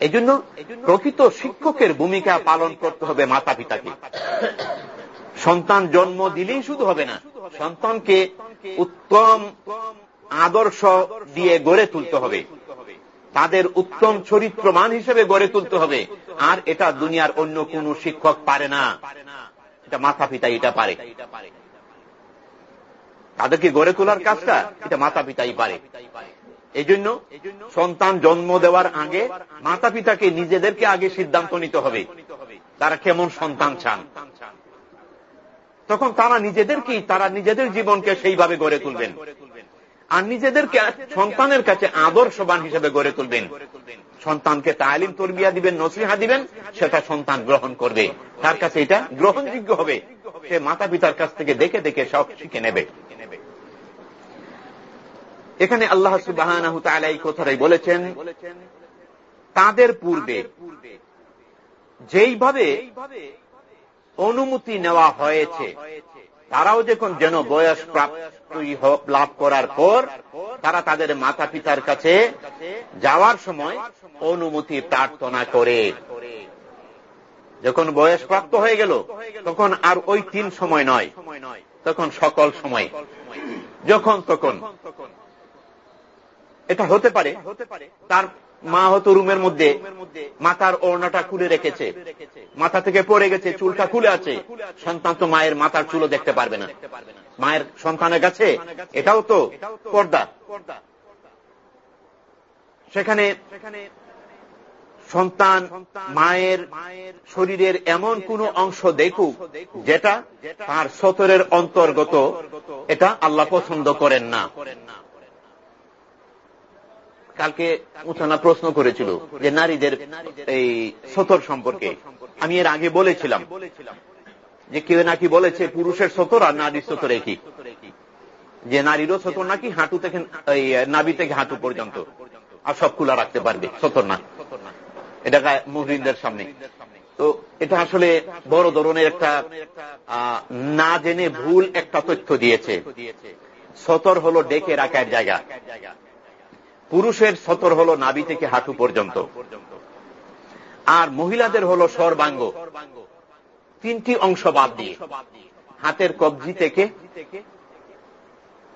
এই জন্য প্রকৃত শিক্ষকের ভূমিকা পালন করতে হবে মাতা পিতাকে সন্তান জন্ম দিলেই শুধু হবে না, সন্তানকে উত্তম আদর্শ দিয়ে গড়ে তুলতে হবে। তাদের উত্তম চরিত্রমান হিসেবে গড়ে তুলতে হবে। আর এটা দুনিয়ার অন্য কোন শিক্ষক পারে না। এটা মাথা পিতা এটা পারে। তাদেরকে গড়ে তোলার কাজটা এটা মাতা পিতাই পারে। এই জন্য সন্তান জন্ম দেওয়ার আগে মাতা পিতাকে নিজেদেরকে আগে সিদ্ধান্ত নিতে হবে। তারা কেমন সন্তান চান? তখন তারা নিজেদেরকেই, তারা নিজেদের জীবনকে সেইভাবে গড়ে তুলবেন। আর নিজেদেরকে সন্তানের কাছে আদর্শবান হিসেবে গড়ে তুলবেন। সন্তানকে তালিম তরবিয়া দিবেন, নসিহা দিবেন, সেটা সন্তান গ্রহণ করবে। তার কাছে এটা গ্রহণযোগ্য হবে। সে মাতা পিতার কাছ থেকে দেখে দেখে সব শিখে নেবে। এখানে আল্লাহ সুবাহ এই কথাটাই বলেছেন, তাদের পূর্বে যেইভাবে অনুমতি নেওয়া হয়েছে, তারাও যখন যেন বয়স প্রাপ্তি লাভ করার পর তারা তাদের মাতা পিতার কাছে যাওয়ার সময় অনুমতি প্রার্থনা করে। যখন বয়স প্রাপ্ত হয়ে গেল, তখন আর ওই তিন সময় নয়, তখন সকল সময়। যখন তখন। এটা হতে পারে, তার মা হতো রুমের মধ্যে। মাথার ওড়নাটা খুলে রেখেছে। মাথা থেকে পড়ে গেছে, চুলটা খুলে আছে। সন্তান তো মায়ের মাথার চুলও দেখতে পারবে না। মায়ের সন্তানের কাছে এটাও তো পর্দা। সেখানে সন্তান মায়ের শরীরের এমন কোন অংশ দেখুক যেটা তার সতরের অন্তর্গত, এটা আল্লাহ পছন্দ করেন না। কালকে উচানা প্রশ্ন করেছিল যে নারীদের এই সতর সম্পর্কে। আমি এর আগে বলেছিলাম যে কেউ নাকি বলেছে পুরুষের সতর আর নারীর সতর একই। যে নারীরও সতর নাকি হাঁটু থেকে নাবি থেকে হাঁটু পর্যন্ত। আর সব খোলা রাখতে পারবে, সতর না। এটা মুহরিনদের সামনে। তো এটা আসলে বড় ধরনের একটা না জেনে ভুল একটা তথ্য দিয়েছে। সতর হলো ডেকে রাখার জায়গা। পুরুষের সতর হলো নাবি থেকে হাঁটু পর্যন্ত। আর মহিলাদের হলো সর্বাঙ্গ। তিনটি অংশ বাদ দিয়ে। হাতের কবজি থেকে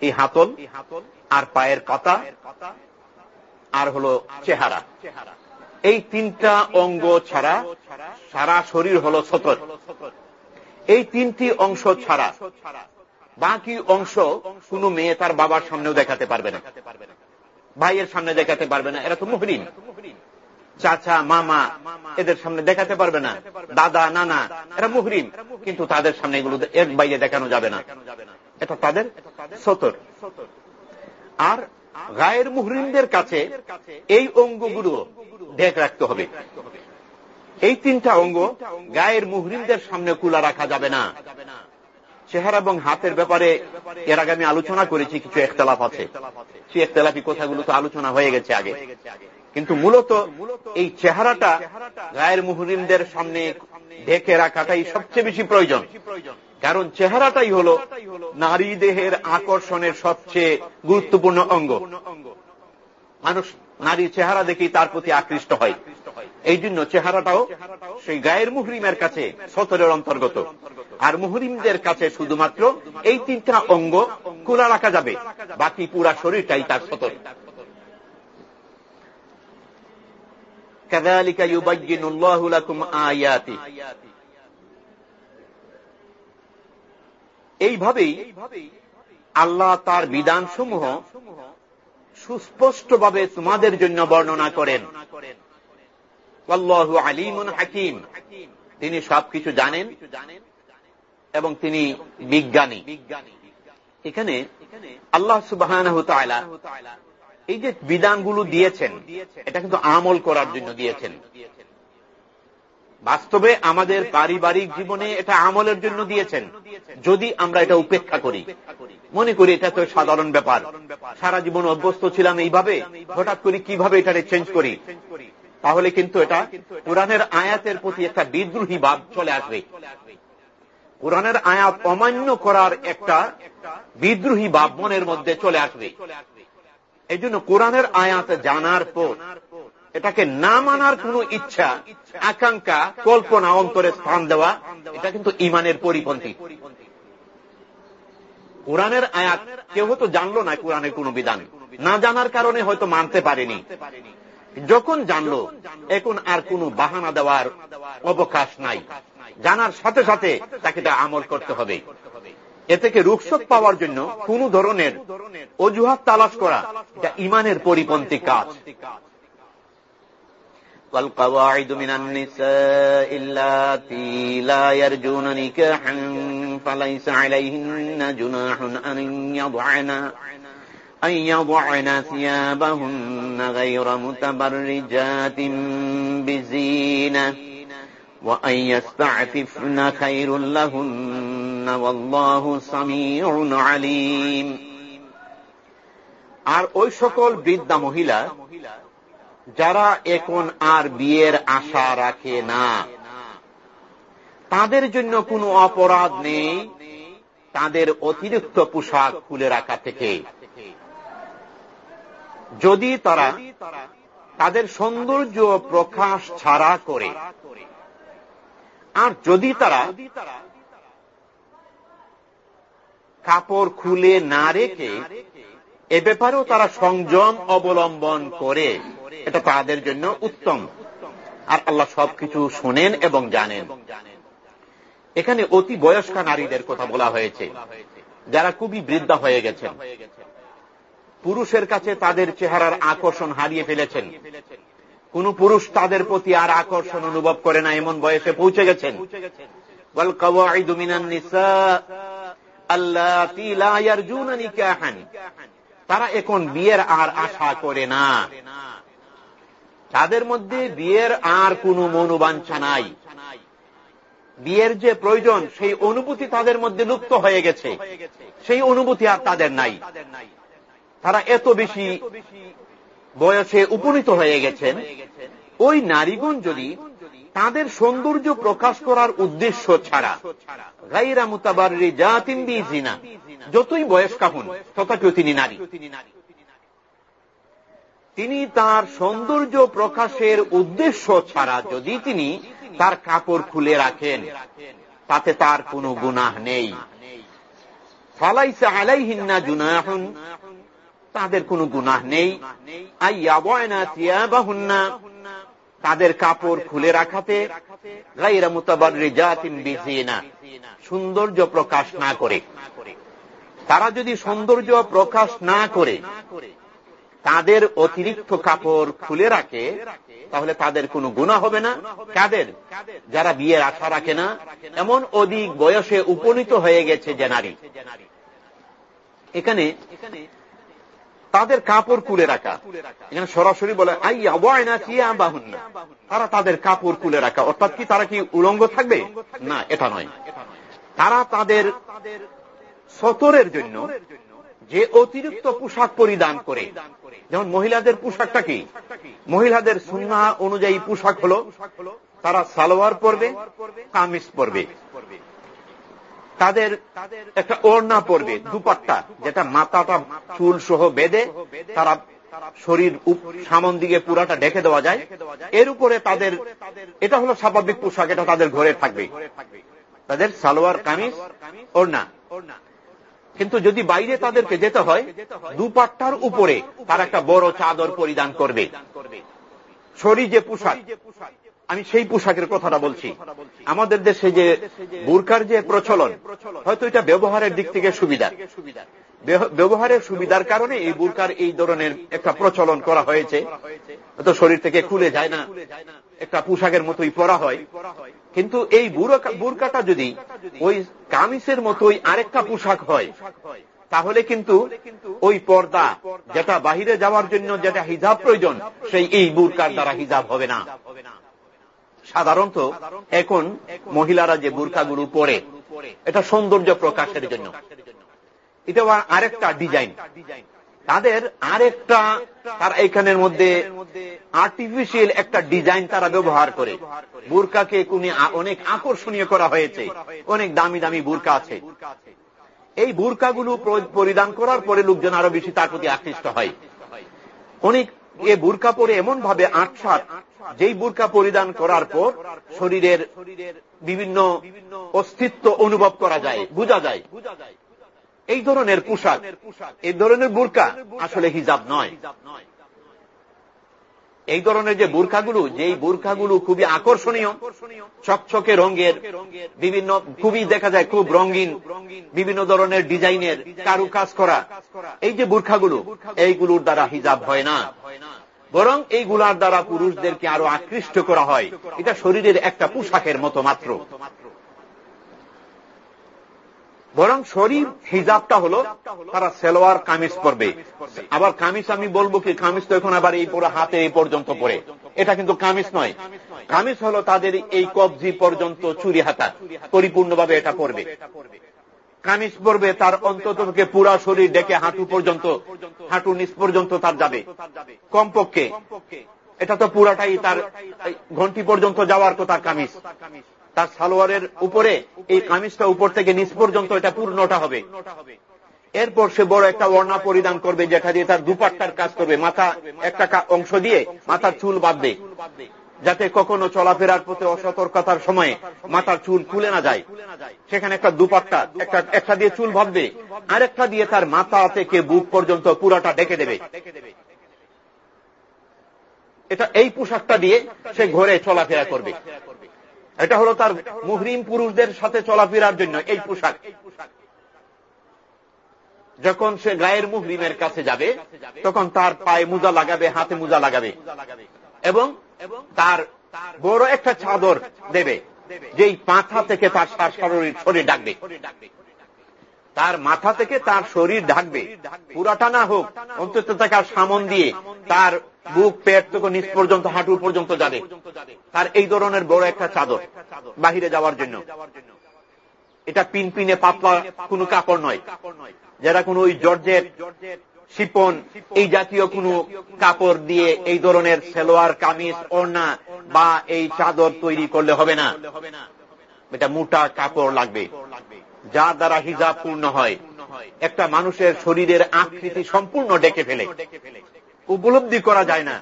এই হাতল আর পায়ের পাতা আর হলো চেহারা। এই তিনটা অঙ্গ ছাড়া সারা শরীর হল সতর। এই তিনটি অংশ ছাড়া বাকি অংশ কোন মেয়ে তার বাবার সামনেও দেখাতে পারবে না। ভাইয়ের সামনে দেখাতে পারবে না। এরা তো মুহরিন চাচা, মামা এদের সামনে দেখাতে পারবে না। দাদা, নানা, এরা মুহরিম। কিন্তু তাদের সামনে এগুলো এক বাইরে দেখানো যাবে না। এটা তাদের সতর। আর গায়ের মুহরিমদের কাছে এই অঙ্গগুলো ঢেক রাখতে হবে। এই তিনটা অঙ্গ গায়ের মুহরিমদের সামনে কুলা রাখা যাবে না। চেহারা এবং হাতের ব্যাপারে এর আগে আমি আলোচনা করেছি, কিছু একতলাফ আছে। সেই একতলাফি কথাগুলো তো আলোচনা হয়ে গেছে আগে। কিন্তু মূলত এই চেহারাটা গায়ের মুহরিমদের সামনে ঢেকে রাখাটাই সবচেয়ে বেশি প্রয়োজন। কারণ চেহারাটাই হল নারী দেহের আকর্ষণের সবচেয়ে গুরুত্বপূর্ণ অঙ্গ। মানুষ নারীর চেহারা দেখেই তার প্রতি আকৃষ্ট হয়। এই জন্য চেহারাটাও সেই গায়ের মুহরিমের কাছে সতরের অন্তর্গত আর মুহরিমদের কাছে শুধুমাত্র এই তিনটা অঙ্গ খোলা রাখা যাবে বাকি পুরা শরীরটাই তার সতর كذلك يبين الله لكم آياته এইভাবেই আল্লাহ তার বিধানসমূহ সুস্পষ্টভাবে তোমাদের জন্য বর্ণনা করেন আল্লাহু আলিমুন হাকিম। তিনি সবকিছু জানেন এবং তিনি বিজ্ঞানী। এখানে আল্লাহ সুবাহ এই যে বিধানগুলো দিয়েছেন, এটা কিন্তু আমল করার জন্য দিয়েছেন। বাস্তবে আমাদের পারিবারিক জীবনে এটা আমলের জন্য দিয়েছেন। যদি আমরা এটা উপেক্ষা করি, মনে করি এটা তো সাধারণ ব্যাপার। সারা জীবন অভ্যস্ত ছিলাম এইভাবে, হঠাৎ করে কীভাবে এটারে চেঞ্জ করি? তাহলে কিন্তু এটা কোরআনের আয়াতের প্রতি একটা বিদ্রোহী ভাব চলে আসবে। কোরআনের আয়াত অমান্য করার একটা বিদ্রোহী ভাব মনের মধ্যে চলে আসবে। এই জন্য কোরআনের আয়াত জানার পর এটাকে না মানার কোন ইচ্ছা, আকাঙ্ক্ষা, কল্পনা, অন্তরে স্থান দেওয়া, এটা কিন্তু ইমানের পরিপন্থী। কোরআনের আয়াত কেউ হয়তো জানলো না কোরআনের কোন বিধান। না জানার কারণে হয়তো মানতে পারেনি। যখন জানলো এখন আর কোন বাহানা দেওয়ার অবকাশ নাই জানার সাথে সাথে তাকে আমল করতে হবে এ থেকে রুখসত পাওয়ার জন্য কোন ধরনের অজুহাত তালাশ করা এটা ইমানের পরিপন্থী কাজ والقواعد من النساء اللاتي لا يرجون نكاحا فليس عليهن جناح أن يضعن أن يضعن ثيابهن غير متبرجات بزينة وأن يستعففن خير لهن والله سميع عليم আর ওই সকল বৃদ্ধা মহিলা যারা এখন আর বিয়ের আশা রাখে না তাদের জন্য কোনো অপরাধ নেই তাদের অতিরিক্ত পোশাক খুলে রাখা থেকে যদি তারা তাদের সৌন্দর্য প্রকাশ ছাড়া করে। আর যদি তারা কাপড় খুলে না রেখে এ ব্যাপারেও তারা সংযম অবলম্বন করে, এটা তাদের জন্য উত্তম। আর আল্লাহ সবকিছু শোনেন এবং জানেন। এখানে অতি বয়স্কা নারীদের কথা বলা হয়েছে, যারা খুবই বৃদ্ধা হয়ে গেছেন। পুরুষের কাছে তাদের চেহারার আকর্ষণ হারিয়ে ফেলেছেন। কোন পুরুষ তাদের প্রতি আর আকর্ষণ অনুভব করে না, এমন বয়সে পৌঁছে গেছেন। তারা এখন বিয়ের আর আশা করে না। তাদের মধ্যে বিয়ের আর কোন মনোবাঞ্ছা নাই। বিয়ের যে প্রয়োজন, সেই অনুভূতি তাদের মধ্যে লুপ্ত হয়ে গেছে। সেই অনুভূতি আর তাদের নাই। তারা এত বেশি বয়সে উপনীত হয়ে গেছেন। ওই নারীগণ যদি তাদের সৌন্দর্য প্রকাশ করার উদ্দেশ্য ছাড়া গাইরা মুতাবার জাতিন জিনা যতই বয়স কাহুন তথাপিও তিনি নারী। তিনি তার সৌন্দর্য প্রকাশের উদ্দেশ্য ছাড়া যদি তিনি তার কাপড় খুলে রাখেন, তাতে তার কোনো গুনাহ নেই। ফালাইসা আলাইহিন্না জুনাহুন তাদের কোনো গুনাহ নেই। তাদের কাপড় খুলে রাখাতে সৌন্দর্য প্রকাশ না করে। তারা যদি সৌন্দর্য প্রকাশ না করে, তাদের অতিরিক্ত কাপড় খুলে রাখে, তাহলে তাদের কোনো গুণা হবে না। কাদের? যারা বিয়ের আশা রাখে না। এমন অধিক বয়সে উপনীত হয়ে গেছে যে নারী। এখানে তাদের কাপড় কুলে রাখা। এখানে সরাসরি বলে তারা তাদের কাপড় কুলে রাখা। অর্থাৎ কি তারা কি উলঙ্গ থাকবে? না, এটা নয়। তারা তাদের সতরের জন্য যে অতিরিক্ত পোশাক পরিধান করে। যেমন মহিলাদের পোশাকটা কি? মহিলাদের সুন্না অনুযায়ী পোশাক হল, তারা সালোয়ার পরবে, কামিজ পরবে। তাদের একটা ওড়না পরবে, দুপাট্টা, যেটা মাথাটা, চুল সহ বেঁধে তারা শরীর সামন দিকে পুরাটা ঢেকে দেওয়া যায়। এর উপরে তাদের, এটা হলো স্বাভাবিক পোশাক, এটা তাদের ঘরে থাকবে। তাদের সালোয়ার, কামিজ, ওড়না। কিন্তু যদি বাইরে তাদেরকে যেতে হয়, দুপাট্টার উপরে তার একটা বড় চাদর পরিধান করবে। শরীর যে পোশাক আমি সেই পোশাকের কথাটা বলছি। আমাদের দেশে যে বুরকার যে প্রচলন, হয়তো এটা ব্যবহারের দিক থেকে সুবিধা। ব্যবহারের সুবিধার কারণে এই বুরকার এই ধরনের একটা প্রচলন করা হয়েছে। তো শরীর থেকে খুলে যায় না, একটা পোশাকের মতোই পরা হয়। কিন্তু এই বুরকাটা যদি ওই কামিসের মতোই আরেকটা পোশাক হয়, তাহলে কিন্তু ওই পর্দা যেটা বাহিরে যাওয়ার জন্য যেটা হিজাব প্রয়োজন, সেই এই বুরকার দ্বারা হিজাব হবে না। সাধারণত এখন মহিলারা যে বুরকাগুলো পরে, এটা সৌন্দর্য প্রকাশের জন্য। এটা আরেকটা ডিজাইন তাদের আরেকটা, তার এখানের মধ্যে আর্টিফিশিয়াল একটা ডিজাইন তারা ব্যবহার করে। বুরকাকে কোন অনেক আকর্ষণীয় করা হয়েছে। অনেক দামি দামি বুরকা আছে। এই বুরকাগুলো পরিধান করার পরে লোকজন আরও বেশি তার প্রতি আকৃষ্ট হয়। অনেক, এ বুরকা পরে এমন ভাবে আটসাত যেই বুরকা পরিধান করার পর শরীরের বিভিন্ন অস্তিত্ব অনুভব করা যায়, বোঝা যায়। এই ধরনের পোশাক, এই ধরনের বুরকা আসলে হিজাব নয়। এই ধরনের যে বুরখাগুলো যেই বুরখাগুলো খুবই আকর্ষণীয়, চকচকে রঙের, বিভিন্ন খুবই দেখা যায় খুব রঙিন, বিভিন্ন ধরনের ডিজাইনের কারু কাজ করা, এই যে বুরখাগুলো এইগুলোর দ্বারা হিজাব হয় না। বরং এইগুলার দ্বারা পুরুষদেরকে আরও আকৃষ্ট করা হয়। এটা শরীরের একটা পোশাকের মতো মাত্র। বরং শরীর হিজাবটা হলো তারা সেলোয়ার কামিজ পরবে। আবার কামিজ আমি বলব কি, কামিজ তো এখন আবার এই পুরো হাতে এই পর্যন্ত পরে। এটা কিন্তু কামিজ নয়। কামিজ হলো তাদের এই কবজি পর্যন্ত চুরি হাতা। পরিপূর্ণভাবে এটা পড়বে কামিজ পরবে, তার অন্তত থেকে পুরা শরীর ডেকে হাঁটু পর্যন্ত। হাঁটু নিচ পর্যন্ত তার যাবে। কমপক্ষে। এটা তো পুরাটাই তার ঘন্টি পর্যন্ত যাওয়ার কথা কামিজ। তার সালোয়ারের উপরে, এই কামিজটা উপর থেকে নিচ পর্যন্ত এটা পূর্ণটা হবে। এরপর সে বড় একটা ওড়না পরিধান করবে, যেটা দিয়ে তার দুপাট্টার কাজ করবে। মাথা একটা অংশ দিয়ে মাথার চুল বাঁধবে। যাতে কখনো চলাফেরার প্রতি অসতর্কতার সময়ে মাথার চুল খুলে না যায়। সেখানে একটা দুপাট্টা, একটা একটা দিয়ে চুল ভাববে আর একটা দিয়ে তার মাথা থেকে বুক পর্যন্ত পুরাটা ডেকে দেবে। এটা এই পোশাকটা দিয়ে সে ঘরে চলাফেরা করবে। এটা হলো তার মুহরিম পুরুষদের সাথে চলাফেরার জন্য এই পোশাক। যখন সে গায়ের মুহরিমের কাছে যাবে, তখন তার পায়ে মোজা লাগাবে, হাতে মোজা লাগাবে। এবং তার বড় একটা চাদর দেবে, যেই মাথা থেকে তার শরীর ডাকবে। তার মাথা থেকে তার শরীর ঢাকবে। পুরাটা না হোক, অন্তত তাকে সামন দিয়ে তার বুক, পেট থেকে নিচ পর্যন্ত, হাঁটু পর্যন্ত যাবে। তার এই ধরনের বড় একটা চাদর বাহিরে যাওয়ার জন্য। এটা পিন পিনে পাতলা কোনো কাপড় নয়। যারা কোন ওই জর্জের শিপন, এই জাতীয় কোন কাপড় দিয়ে এই ধরনের সেলোয়ার, কামিজ, ওড়না বা এই চাদর তৈরি করলে হবে না। এটা মোটা কাপড় লাগবে যার দ্বারা হিজাব পূর্ণ হয়। একটা মানুষের শরীরের আকৃতি সম্পূর্ণ ডেকে ফেলে। উপলব্ধি করা যায় না।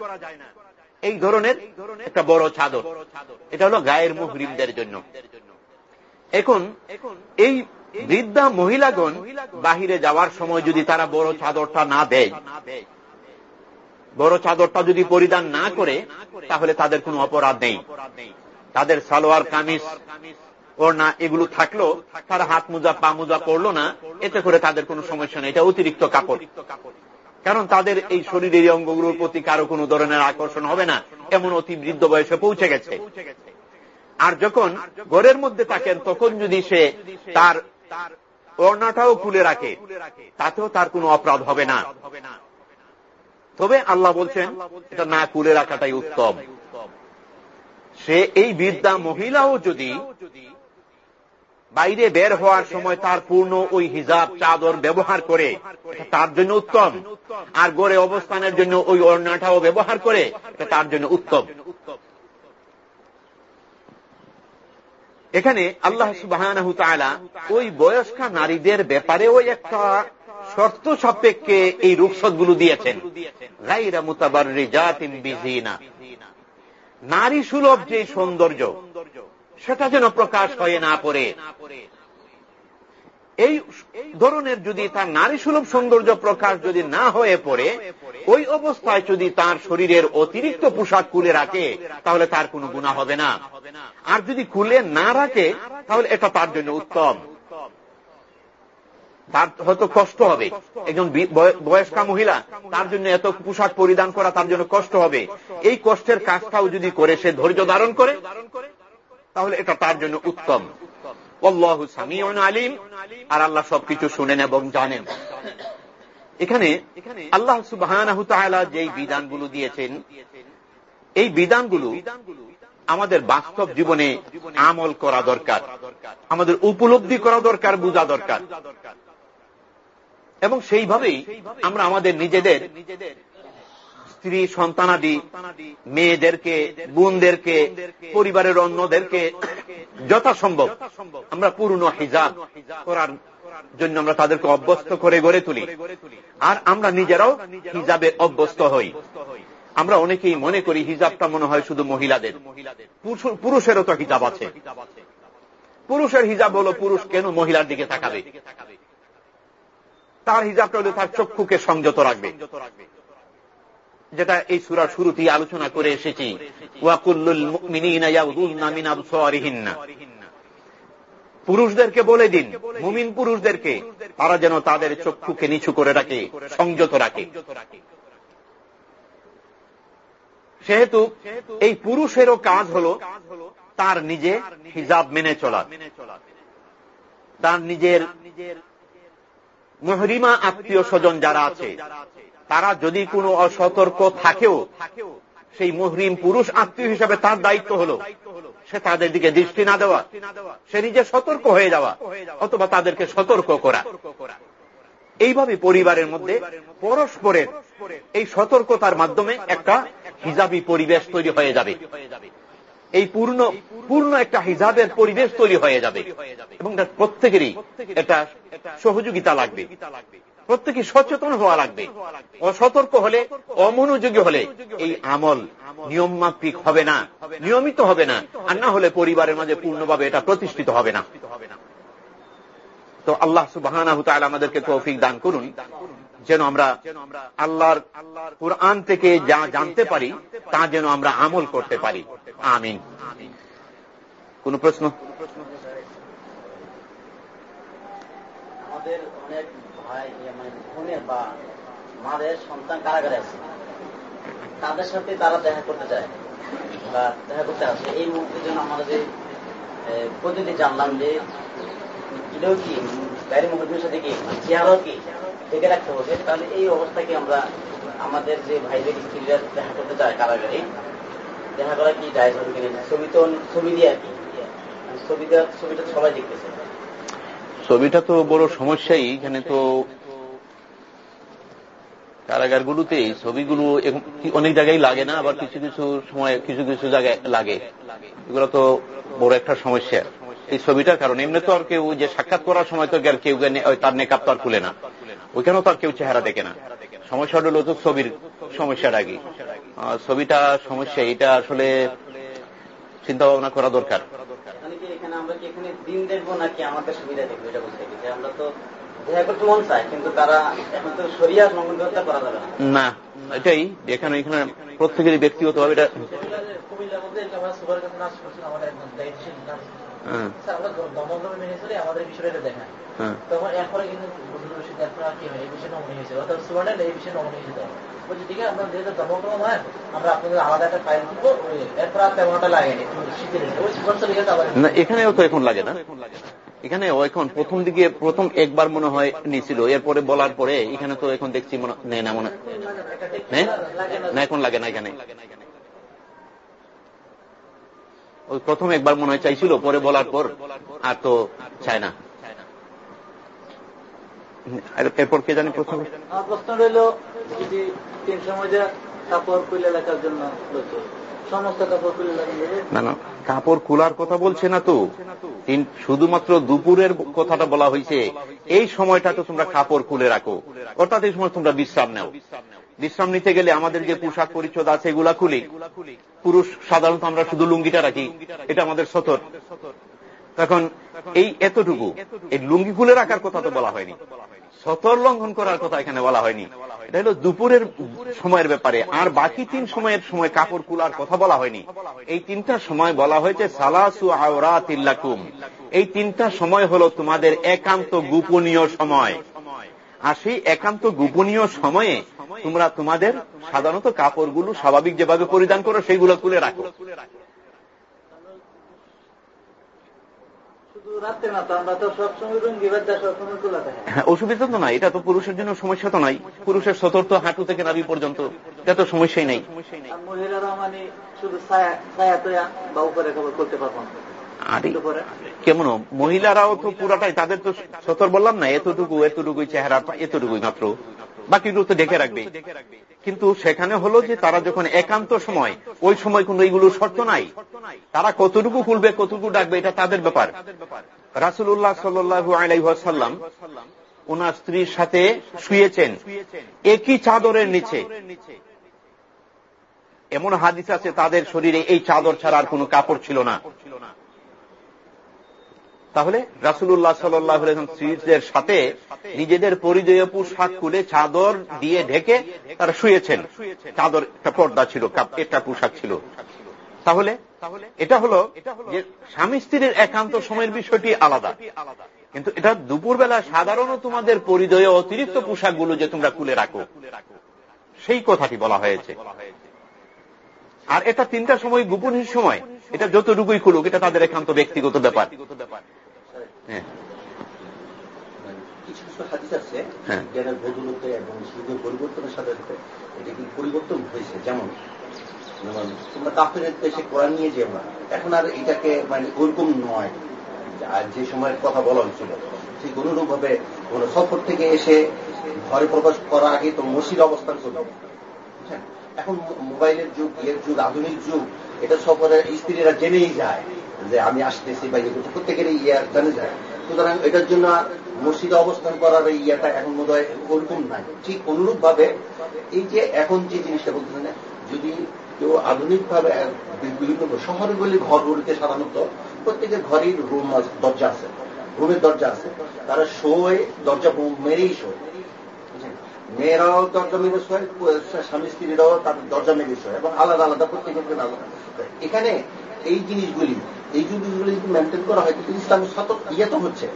এই ধরনের একটা বড় চাদর। এটা হলো গায়ের মুহরিমদের জন্য। এখন এই বৃদ্ধা মহিলাগণ বাহিরে যাওয়ার সময় যদি তারা বড় চাদরটা না দেয়, বড় চাদরটা যদি পরিধান না করে, তাহলে তাদের কোনো অপরাধ নেই। তাদের সালোয়ার, কামিজ ওর না এগুলো থাকল তারা হাত মোজা, পা মোজা করল না, এতে করে তাদের কোনো সমস্যা নেই। এটা অতিরিক্ত কাপড়। কারণ তাদের এই শরীরের অঙ্গগুলোর প্রতি কারও কোনো ধরনের আকর্ষণ হবে না। এমন অতি বৃদ্ধ বয়সে পৌঁছে গেছে। আর যখন ঘরের মধ্যে থাকেন, তখন যদি সে তার ওড়নাটাও খুলে রাখে। তাতেও তার কোনো অপরাধ হবে না। তবে আল্লাহ বলছেন, এটা না খুলে রাখাটাই উত্তম। সে এই বিদ্যা মহিলাও যদি বাইরে বের হওয়ার সময় তার পূর্ণ ওই হিজাব, চাদর ব্যবহার করে তার জন্য উত্তম। আর গড়ে অবস্থানের জন্য ওই অর্ণাটাও ব্যবহার করে তার জন্য উত্তম। এখানে আল্লাহ সুবাহ ওই বয়স্কা নারীদের ব্যাপারে ওই একটা শর্ত সাপেক্ষে এই রূপসদগুলো দিয়েছেন নারী সুলভ যে সৌন্দর্য, সেটা যেন প্রকাশ হয়ে না পড়ে। এই ধরনের যদি তার নারী সুলভ সৌন্দর্য প্রকাশ যদি না হয়ে পড়ে, ওই অবস্থায় যদি তার শরীরের অতিরিক্ত পোশাক খুলে রাখে, তাহলে তার কোনো গুণা হবে না। আর যদি খুলে না রাখে, তাহলে এটা তার জন্য উত্তম। তার হয়তো কষ্ট হবে। একজন বয়স্কা মহিলা, তার জন্য এত পোশাক পরিধান করা তার জন্য কষ্ট হবে। এই কষ্টের কাজটাও যদি করে, সে ধৈর্য ধারণ করে, তাহলে এটা তার জন্য উত্তম। অল্লাহ সামিউন আলিম। আর আল্লাহ সবকিছু শুনেন এবং জানেন। এখানে আল্লাহ সুবাহ যেই বিধানগুলো দিয়েছেন, এই বিধানগুলো আমাদের বাস্তব জীবনে আমল করা দরকার। আমাদের উপলব্ধি করা দরকার, বোঝা দরকার। এবং সেইভাবেই আমরা আমাদের নিজেদের নিজেদের স্ত্রী, সন্তানাদি, মেয়েদেরকে, বোনদেরকে, পরিবারের অন্যদেরকে যথাসম্ভব আমরা পূর্ণ হিজাব করার জন্য আমরা তাদেরকে অভ্যস্ত করে গড়ে তুলি। আর আমরা নিজেরাও হিজাবে অভ্যস্ত হই। আমরা অনেকেই মনে করি হিজাবটা মনে হয় শুধু মহিলাদের। পুরুষেরও তো হিজাব আছে। পুরুষের হিজাব হলো পুরুষ কেন মহিলার দিকে তাকাবে? তার হিজাবটা হলে তার চক্ষুকে সংযত রাখবে। যেটা এই সুরার শুরুতেই আলোচনা করে এসেছি। পুরুষদেরকে বলে দিন, মুমিন পুরুষদেরকে, তারা যেন তাদের চক্ষুকে নিচু করে রাখে, সংযত রাখে। সেহেতু এই পুরুষেরও কাজ হল তার নিজে হিজাব মেনে চলা। তার নিজের মহরিমা আত্মীয় স্বজন যারা আছে তারা যদি কোনো অসতর্ক থাকেও, সেই মহরিম পুরুষ আত্মীয় হিসাবে তার দায়িত্ব হল সে তাদের দিকে দৃষ্টি না দেওয়া, সে নিজে সতর্ক হয়ে যাওয়া অথবা তাদেরকে সতর্ক করা। এইভাবে পরিবারের মধ্যে পরস্পরের এই সতর্কতার মাধ্যমে একটা হিজাবি পরিবেশ তৈরি হয়ে যাবে। এই পূর্ণ পূর্ণ একটা হিজাবের পরিবেশ তৈরি হয়ে যাবে এবং প্রত্যেকেরই এটা সহযোগিতা লাগবে। প্রত্যেকে সচেতন হওয়া লাগবে। অসতর্ক হলে, অমনোযোগী হলে এই আমল নিয়ম হবে না, নিয়মিত হবে না, আর না হলে পরিবারের মাঝে পূর্ণভাবে এটা প্রতিষ্ঠিত হবে না। তো আল্লাহ সুবাহ আমাদেরকে তৌফিক দান করুন, যেন আমরা আল্লাহর কোরআন থেকে যা জানতে পারি, তা যেন আমরা আমল করতে পারি। আমিন। কোন প্রশ্ন? আমাদের অনেক ভাই মানে বোনের বা মাদের সন্তান কারাগারে আছে? তাদের সাথে তারা দেখা করতে বা দেখা করতে আসে। এই জন্য আমাদের প্রতিদিন জানলাম যে কি? গাড়ি মুহূর্তের সাথে কি চেহারাও কি? ঢেকে রাখতে হবে। তাহলে এই অবস্থাকে আমরা আমাদের যে ভাইদের স্ত্রীরা দেখা করতে চায় কারাগারে, দেখা করা কি যায় ছবি তো ছবি দিয়ে আর কি। ছবিটা ছবিটা সবাই দেখতেছে। ছবিটা তো বড় সমস্যাই, এখানে তো কারাগারগুলোতে ছবিগুলো অনেক জায়গায় লাগে না, আবার কিছু কিছু সময়, কিছু কিছু জায়গায় লাগে। এগুলো তো বড় একটা সমস্যা। এই ছবিটার কারণে এমনি তো আর কেউ যে সাক্ষাৎ করার সময় তো আর কেউ তার নেকাপ তো আর খুলে না। ওইখানেও তো আর কেউ চেহারা দেখে না। সমস্যাটা হলো তো ছবির সমস্যাটা কি ছবিটা সমস্যা, এটা আসলে চিন্তা ভাবনা করা দরকার। এখানে আমরা কি এখানে দিন দেখব নাকি আমাদের সুবিধা দেখব? এটা বলতে আমরা তো দেখা করতে মন চায় কিন্তু তারা এখন তো সরিয়া লঙ্ঘন করা যাবে না। এটাই এখানে এখানে প্রত্যেকেরই ব্যক্তিগত ভাবে এটা কুমিল্লা মধ্যে আমরা সুপার কাছে নাচ করছেন আমাদের একজন দায়িত্বশীল আমরা দমদমে মেনে চলে আমাদের বিষয়টা দেখায়। তখন এরপরে কিন্তু হয় বলছি, ঠিক আছে যেহেতু জন্মগ্রহণ হয়, আমরা আপনাদের আলাদা একটা ফাইল এরপর তেমনটা লাগেনি না। এখানেও তো এখন লাগে না। এখানে এখন প্রথম দিকে প্রথম একবার মনে হয় নিছিল এরপরে বলার পরে এখানে তো এখন দেখছি মনে নেই না মনে না, এখন লাগে না এখানে। ওই প্রথম একবার মনে হয় চাইছিল, পরে বলার পর আর তো চায় না। এরপর কে জানি প্রশ্ন প্রশ্ন রইল যদি তিন সময় কাপড় খুলে রাখার জন্য না না কাপড় খোলার কথা বলছে না তো। শুধুমাত্র দুপুরের কথাটা বলা হয়েছে। এই সময়টা তো তোমরা কাপড় খুলে রাখো। অর্থাৎ এই সময় তোমরা বিশ্রাম নাও। বিশ্রাম নিতে গেলে আমাদের যে পোশাক পরিচ্ছদ আছে এগুলা খুলি। পুরুষ সাধারণত আমরা শুধু লুঙ্গিটা রাখি। এটা আমাদের সতর। তখন এই এতটুকু, এই লুঙ্গি খুলে রাখার কথা তো বলা হয়নি। সতর লঙ্ঘন করার কথা এখানে বলা হয়নি। এটা হলো দুপুরের সময়ের ব্যাপারে। আর বাকি তিন সময়ের সময় কাপড় কুলার কথা বলা হয়নি। এই তিনটা সময় বলা হয়েছে, সালাসু আওরাতিল্লাকুম এই তিনটা সময় হলো তোমাদের একান্ত গোপনীয় সময়। আর সেই একান্ত গোপনীয় সময়ে তোমরা তোমাদের সাধারণত কাপড়গুলো স্বাভাবিক যেভাবে পরিধান করো, সেইগুলো তুলে রাখো। অসুবিধা তো নাই এটা তো পুরুষের জন্য সমস্যা তো নাই। পুরুষের সতর্ক হাঁটু থেকে নাবি পর্যন্ত এটা তো সমস্যাই নেই। মানে কেমন? মহিলারাও তো পুরাটাই তাদের তো সতর বললাম না এতটুকু এতটুকুই চেহারা এতটুকুই মাত্র। বাকিগুলো তো ডেকে রাখবে। কিন্তু সেখানে হলো যে তারা যখন একান্ত সময় ওই সময় কোন এইগুলো শর্ত নাই। তারা কতটুকু খুলবে কতটুকু ডাকবে এটা তাদের ব্যাপার। রাসুল্লাহ সাল্লু আলাইসাল্লাম ওনার স্ত্রীর সাথে শুয়েছেন। একই চাদরের নিচে। এমন হাদিস আছে তাদের শরীরে এই চাদর ছাড়া আর কোন কাপড় ছিল না। তাহলে রাসুল্লাহ সাল্লাহ সাথে নিজেদের পরিচয় পোশাক খুলে চাদর দিয়ে ঢেকে তারা শুয়েছেন। চাদর একটা পর্দা ছিল একটা পোশাক ছিল। তাহলে এটা হলো যে স্বামী স্ত্রীর একান্ত সময়ের বিষয়টি আলাদা। কিন্তু এটা দুপুরবেলা সাধারণ তোমাদের পরিচয়ে অতিরিক্ত পোশাকগুলো যে তোমরা খুলে রাখো, সেই কথাটি বলা হয়েছে। আর এটা তিনটা সময় গোপনীয় সময়। এটা যতটুকুই খুলুক, এটা তাদের একান্ত ব্যক্তিগত ব্যাপার। হ্যাঁ। কিছু কিছু হাদিস আছে হ্যাঁ। জ্ঞানের বদলতে এবং যুগের পরিবর্তনের সাথে সাথে এটা কি পরিবর্তন হয়েছে? যেমন তোমরা কাপের দেশে কোরআন নিয়ে যেও না। এখন আর এটাকে মানে ওরকম নয় আর যে সময়ের কথা বলা হয়েছিল। ঠিক কোন সফর থেকে এসে ঘরে প্রকাশ করার আগে তো মসির অবস্থান চলবে এখন মোবাইলের যুগ এর যুগ আধুনিক যুগ এটা সফরের স্ত্রীরা জেনেই যায়। যে আমি আসতেছি বা প্রত্যেকেরই ইয়ে জানে যায়। সুতরাং এটার জন্য মসজিদে অবস্থান করার এই ইয়েটা এখন বোধ হয় ওরকম নাই। ঠিক অনুরূপ ভাবে এই যে এখন যে জিনিসটা বলতেছেন যদি কেউ আধুনিক ভাবে বিভিন্ন শহরগুলির ঘরগুলিতে সাধারণত প্রত্যেকের ঘরেই রুম দরজা আছে। রুমের দরজা আছে। তারা শোয়, দরজা মেরেই শোয়। মেয়েরাও দরজা মেরে শোয় স্বামী স্ত্রীরাও তাদের দরজা মেরে শোয় এবং আলাদা আলাদা প্রত্যেকের আলাদা। এখানে এই জিনিসগুলি এই জিনিসগুলো যদি মেনটেন করা হয় কিন্তু ইসলাম ইয়ে তো হচ্ছে।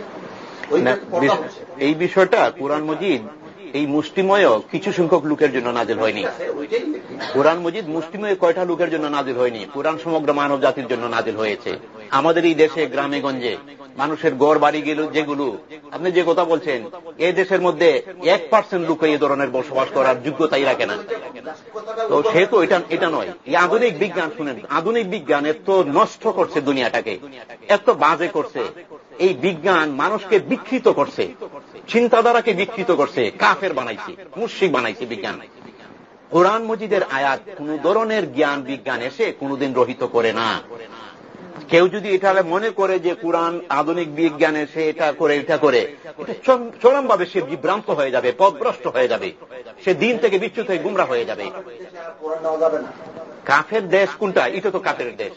এই বিষয়টা কোরআন মজিদ এই মুষ্টিময় কিছু সংখ্যক লোকের জন্য নাজিল হয়নি। কোরআন মজিদ মুষ্টিময় কয়টা লোকের জন্য নাজিল হয়নি? কোরআন সমগ্র মানব জাতির জন্য নাজিল হয়েছে। আমাদের এই দেশে গ্রামে গঞ্জে মানুষের গড় বাড়ি গেল যেগুলো। আপনি যে কথা বলছেন, এ দেশের মধ্যে এক পার্সেন্ট লোক এই ধরনের বসবাস করার যোগ্যতাই রাখে না। তো সে তো এটা এটা নয়। এই আধুনিক বিজ্ঞান শুনেন, আধুনিক বিজ্ঞান এত নষ্ট করছে দুনিয়াটাকে, এত বাজে করছে। এই বিজ্ঞান মানুষকে বিকৃত করছে, চিন্তাধারাকে বিকৃত করছে, কাফের বানাইছে মুর্শিক বানাইছে বিজ্ঞান। কোরআন মজিদের আয়াত কোন ধরনের জ্ঞান বিজ্ঞান এসে কোনদিন রহিত করে না। কেউ যদি এটা মনে করে যে কোরআন আধুনিক বিজ্ঞানে সে এটা করে এটা করে, এটা চরম ভাবে সে বিভ্রান্ত হয়ে যাবে, পদভ্রষ্ট হয়ে যাবে। সে দিন থেকে বিচ্যুত হয়ে গুমরা হয়ে যাবে। কাফের দেশ কোনটা? এটা তো কাফের দেশ।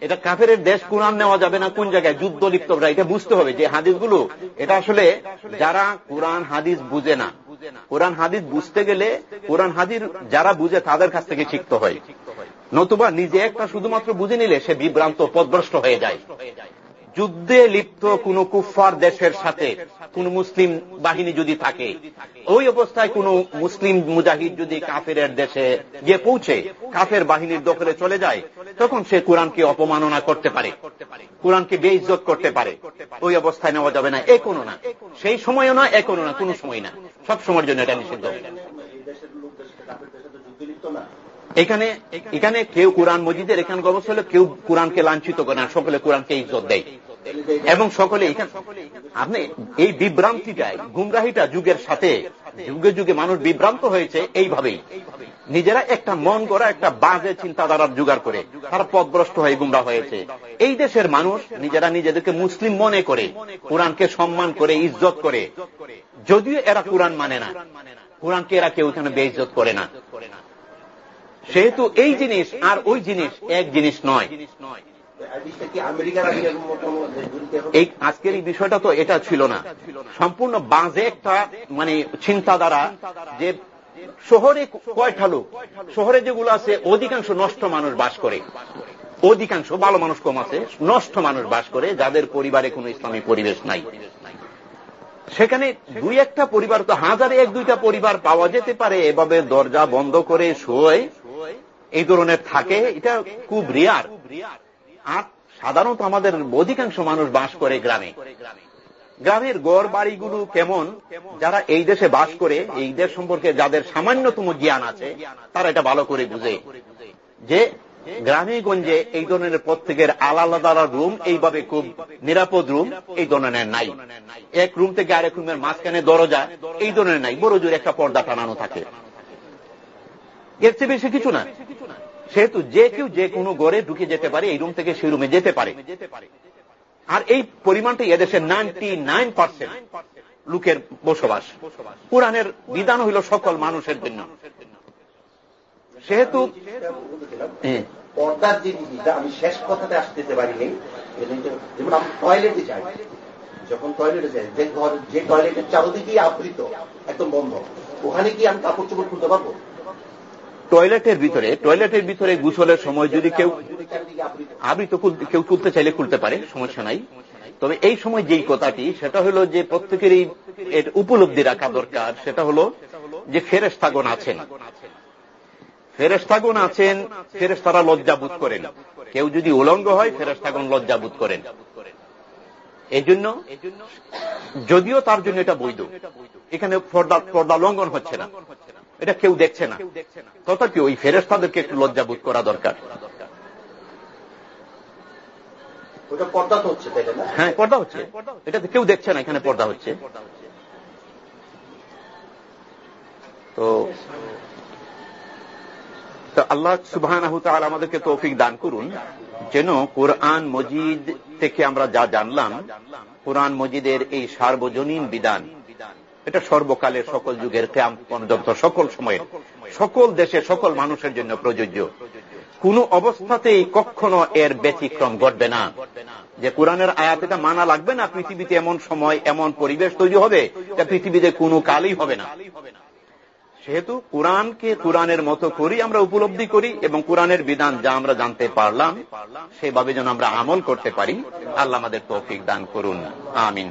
এটা কাফের দেশ কোরআন নেওয়া যাবে না, কোন জায়গায় যুদ্ধ লিপ্ত এটা বুঝতে হবে যে হাদিসগুলো, এটা আসলে যারা কোরআন হাদিস বুঝে না, কোরআন হাদিস বুঝতে গেলে কোরআন হাদির যারা বুঝে তাদের কাছ থেকে শিখতে হয়। নতুবা নিজে একটা শুধুমাত্র বুঝে নিলে সে বিভ্রান্ত, পদভ্রষ্ট হয়ে যায়। যুদ্ধে লিপ্ত কোন কুফার দেশের সাথে কোন মুসলিম বাহিনী যদি থাকে, ওই অবস্থায় কোন মুসলিম মুজাহিদ যদি কাফের দেশে গিয়ে পৌঁছে, কাফের বাহিনীর দখলে চলে যায়, তখন সে কোরআনকে অপমাননা করতে পারে, কোরআনকে বেইজত করতে পারে। ওই অবস্থায় নেওয়া যাবে না। এ কোনো না। সেই সময়ও না, এ কোনো না। কোন সময় না। সব সময়ের জন্য এটা নিষিদ্ধ। এখানে এখানে কেউ কোরআন মজিদের এখানে অবস্থা হলে কেউ কোরআনকে লাঞ্ছিত করে না, সকলে কোরআনকে ইজ্জত দেয়। এবং সকলে আপনি এই বিভ্রান্তিটাই গুমরাহিটা যুগের সাথে, যুগে যুগে মানুষ বিভ্রান্ত হয়েছে এইভাবেই। নিজেরা একটা মন করা একটা বাজে চিন্তাধারার জোগাড় করে, তারা পদভ্রষ্ট হয়ে গুমরা হয়েছে। এই দেশের মানুষ নিজেরা নিজেদেরকে মুসলিম মনে করে, কোরআনকে সম্মান করে, ইজ্জত করে। যদিও এরা কোরআন মানে না, কোরআনকে এরা কেউ এখানে বেইজত করে না। সেহেতু এই জিনিস আর ওই জিনিস এক জিনিস নয়। এই আজকের এই বিষয়টা তো এটা ছিল না। সম্পূর্ণ বাজে একটা মানে চিন্তাধারা যে শহরে কয়টা লোক? শহরে যেগুলো আছে, অধিকাংশ নষ্ট মানুষ বাস করে। অধিকাংশ ভালো মানুষ কম আছে, নষ্ট মানুষ বাস করে, যাদের পরিবারে কোনো ইসলামী পরিবেশ নাই। সেখানে দুই একটা পরিবার, তো হাজারে এক দুইটা পরিবার পাওয়া যেতে পারে, এভাবে দরজা বন্ধ করে শোয় এই ধরনের থাকে, এটা খুব রিয়ার আর সাধারণত আমাদের অধিকাংশ মানুষ বাস করে গ্রামে। গ্রামের গড় বাড়িগুলো কেমন, যারা এই দেশে বাস করে, এই দেশ সম্পর্কে যাদের সামান্যতম জ্ঞান আছে, তারা এটা ভালো করে বুঝে। যে গ্রামে গঞ্জে এই ধরনের প্রত্যেকের আলাদা আলাদা রুম এইভাবে খুব নিরাপদ রুম এই ধরনের নাই। এক রুম থেকে আরেক রুমের মাঝখানে দরজা, এই ধরনের নাই। বড় জোর একটা পর্দা টানানো থাকে। এর চেয়ে বেশি কিছু না। সেহেতু যে কেউ যে কোনো গড়ে ঢুকে যেতে পারে, এই রুম থেকে সেই রুমে যেতে পারে। আর এই পরিমাণটা এদেশের নাইনটি নাইন পার্সেন্ট লোকের বসবাস। কোরআনের বিধান হইল সকল মানুষের জন্য। সেহেতু পর্দার যে জিনিসটা আমি শেষ কথাতে আসতে পারিনি। যেমন আমি টয়লেটে যাই, যখন টয়লেটে যাই, যে ঘর যে টয়লেটের চারোদিকেই আবৃত, একদম বন্ধ, ওখানে কি আমি কাপড় চোপড় খুলতে পারব? টয়লেটের ভিতরে টয়লেটের ভিতরে গুছলের সময় যদি কেউ আবৃত কেউ খুলতে চাইলে খুলতে পারে, সমস্যা নাই। তবে এই সময় যেই কথাটি, সেটা হলো যে প্রত্যেকেরই এর উপলব্ধি রাখা দরকার, সেটা হলো যে ফেরেস্তাগণ আছেন। ফেরেস্তাগণ আছেন ফেরেস্তারা লজ্জাবোধ করেন। কেউ যদি উলঙ্গ হয় ফেরেস্তাগণ লজ্জাবোধ করেন। এই জন্য যদিও তার জন্য এটা বৈধ, এখানে পর্দা পর্দা লঙ্ঘন হচ্ছে না। এটা কেউ দেখছে না। তথাপি ওই ফেরেস্তাদেরকে একটু লজ্জাবোধ করা দরকার। হ্যাঁ পর্দা হচ্ছে। এটাতে কেউ দেখছে না এখানে পর্দা হচ্ছে। তো আল্লাহ সুবাহ আমাদেরকে তৌফিক দান করুন। যেন কোরআন মজিদ থেকে আমরা যা জানলাম কোরআন মজিদের এই সার্বজনীন বিধান এটা সর্বকালের সকল যুগের ক্যাম পর্যন্ত সকল সময়ের। সকল দেশে সকল মানুষের জন্য প্রযোজ্য। কোন অবস্থাতেই কখনো এর ব্যতিক্রম ঘটবে না। যে কোরআনের আয়াত এটা মানা লাগবে না, পৃথিবীতে এমন সময় এমন পরিবেশ তৈরি হবে যা পৃথিবীতে কোনো কালই হবে না। সেহেতু কোরআনকে কোরআনের মতো করি আমরা উপলব্ধি করি এবং কোরআনের বিধান যা আমরা জানতে পারলাম, সেভাবে যেন আমরা আমল করতে পারি। আল্লাহ আমাদের তৌফিক দান করুন। আমিন।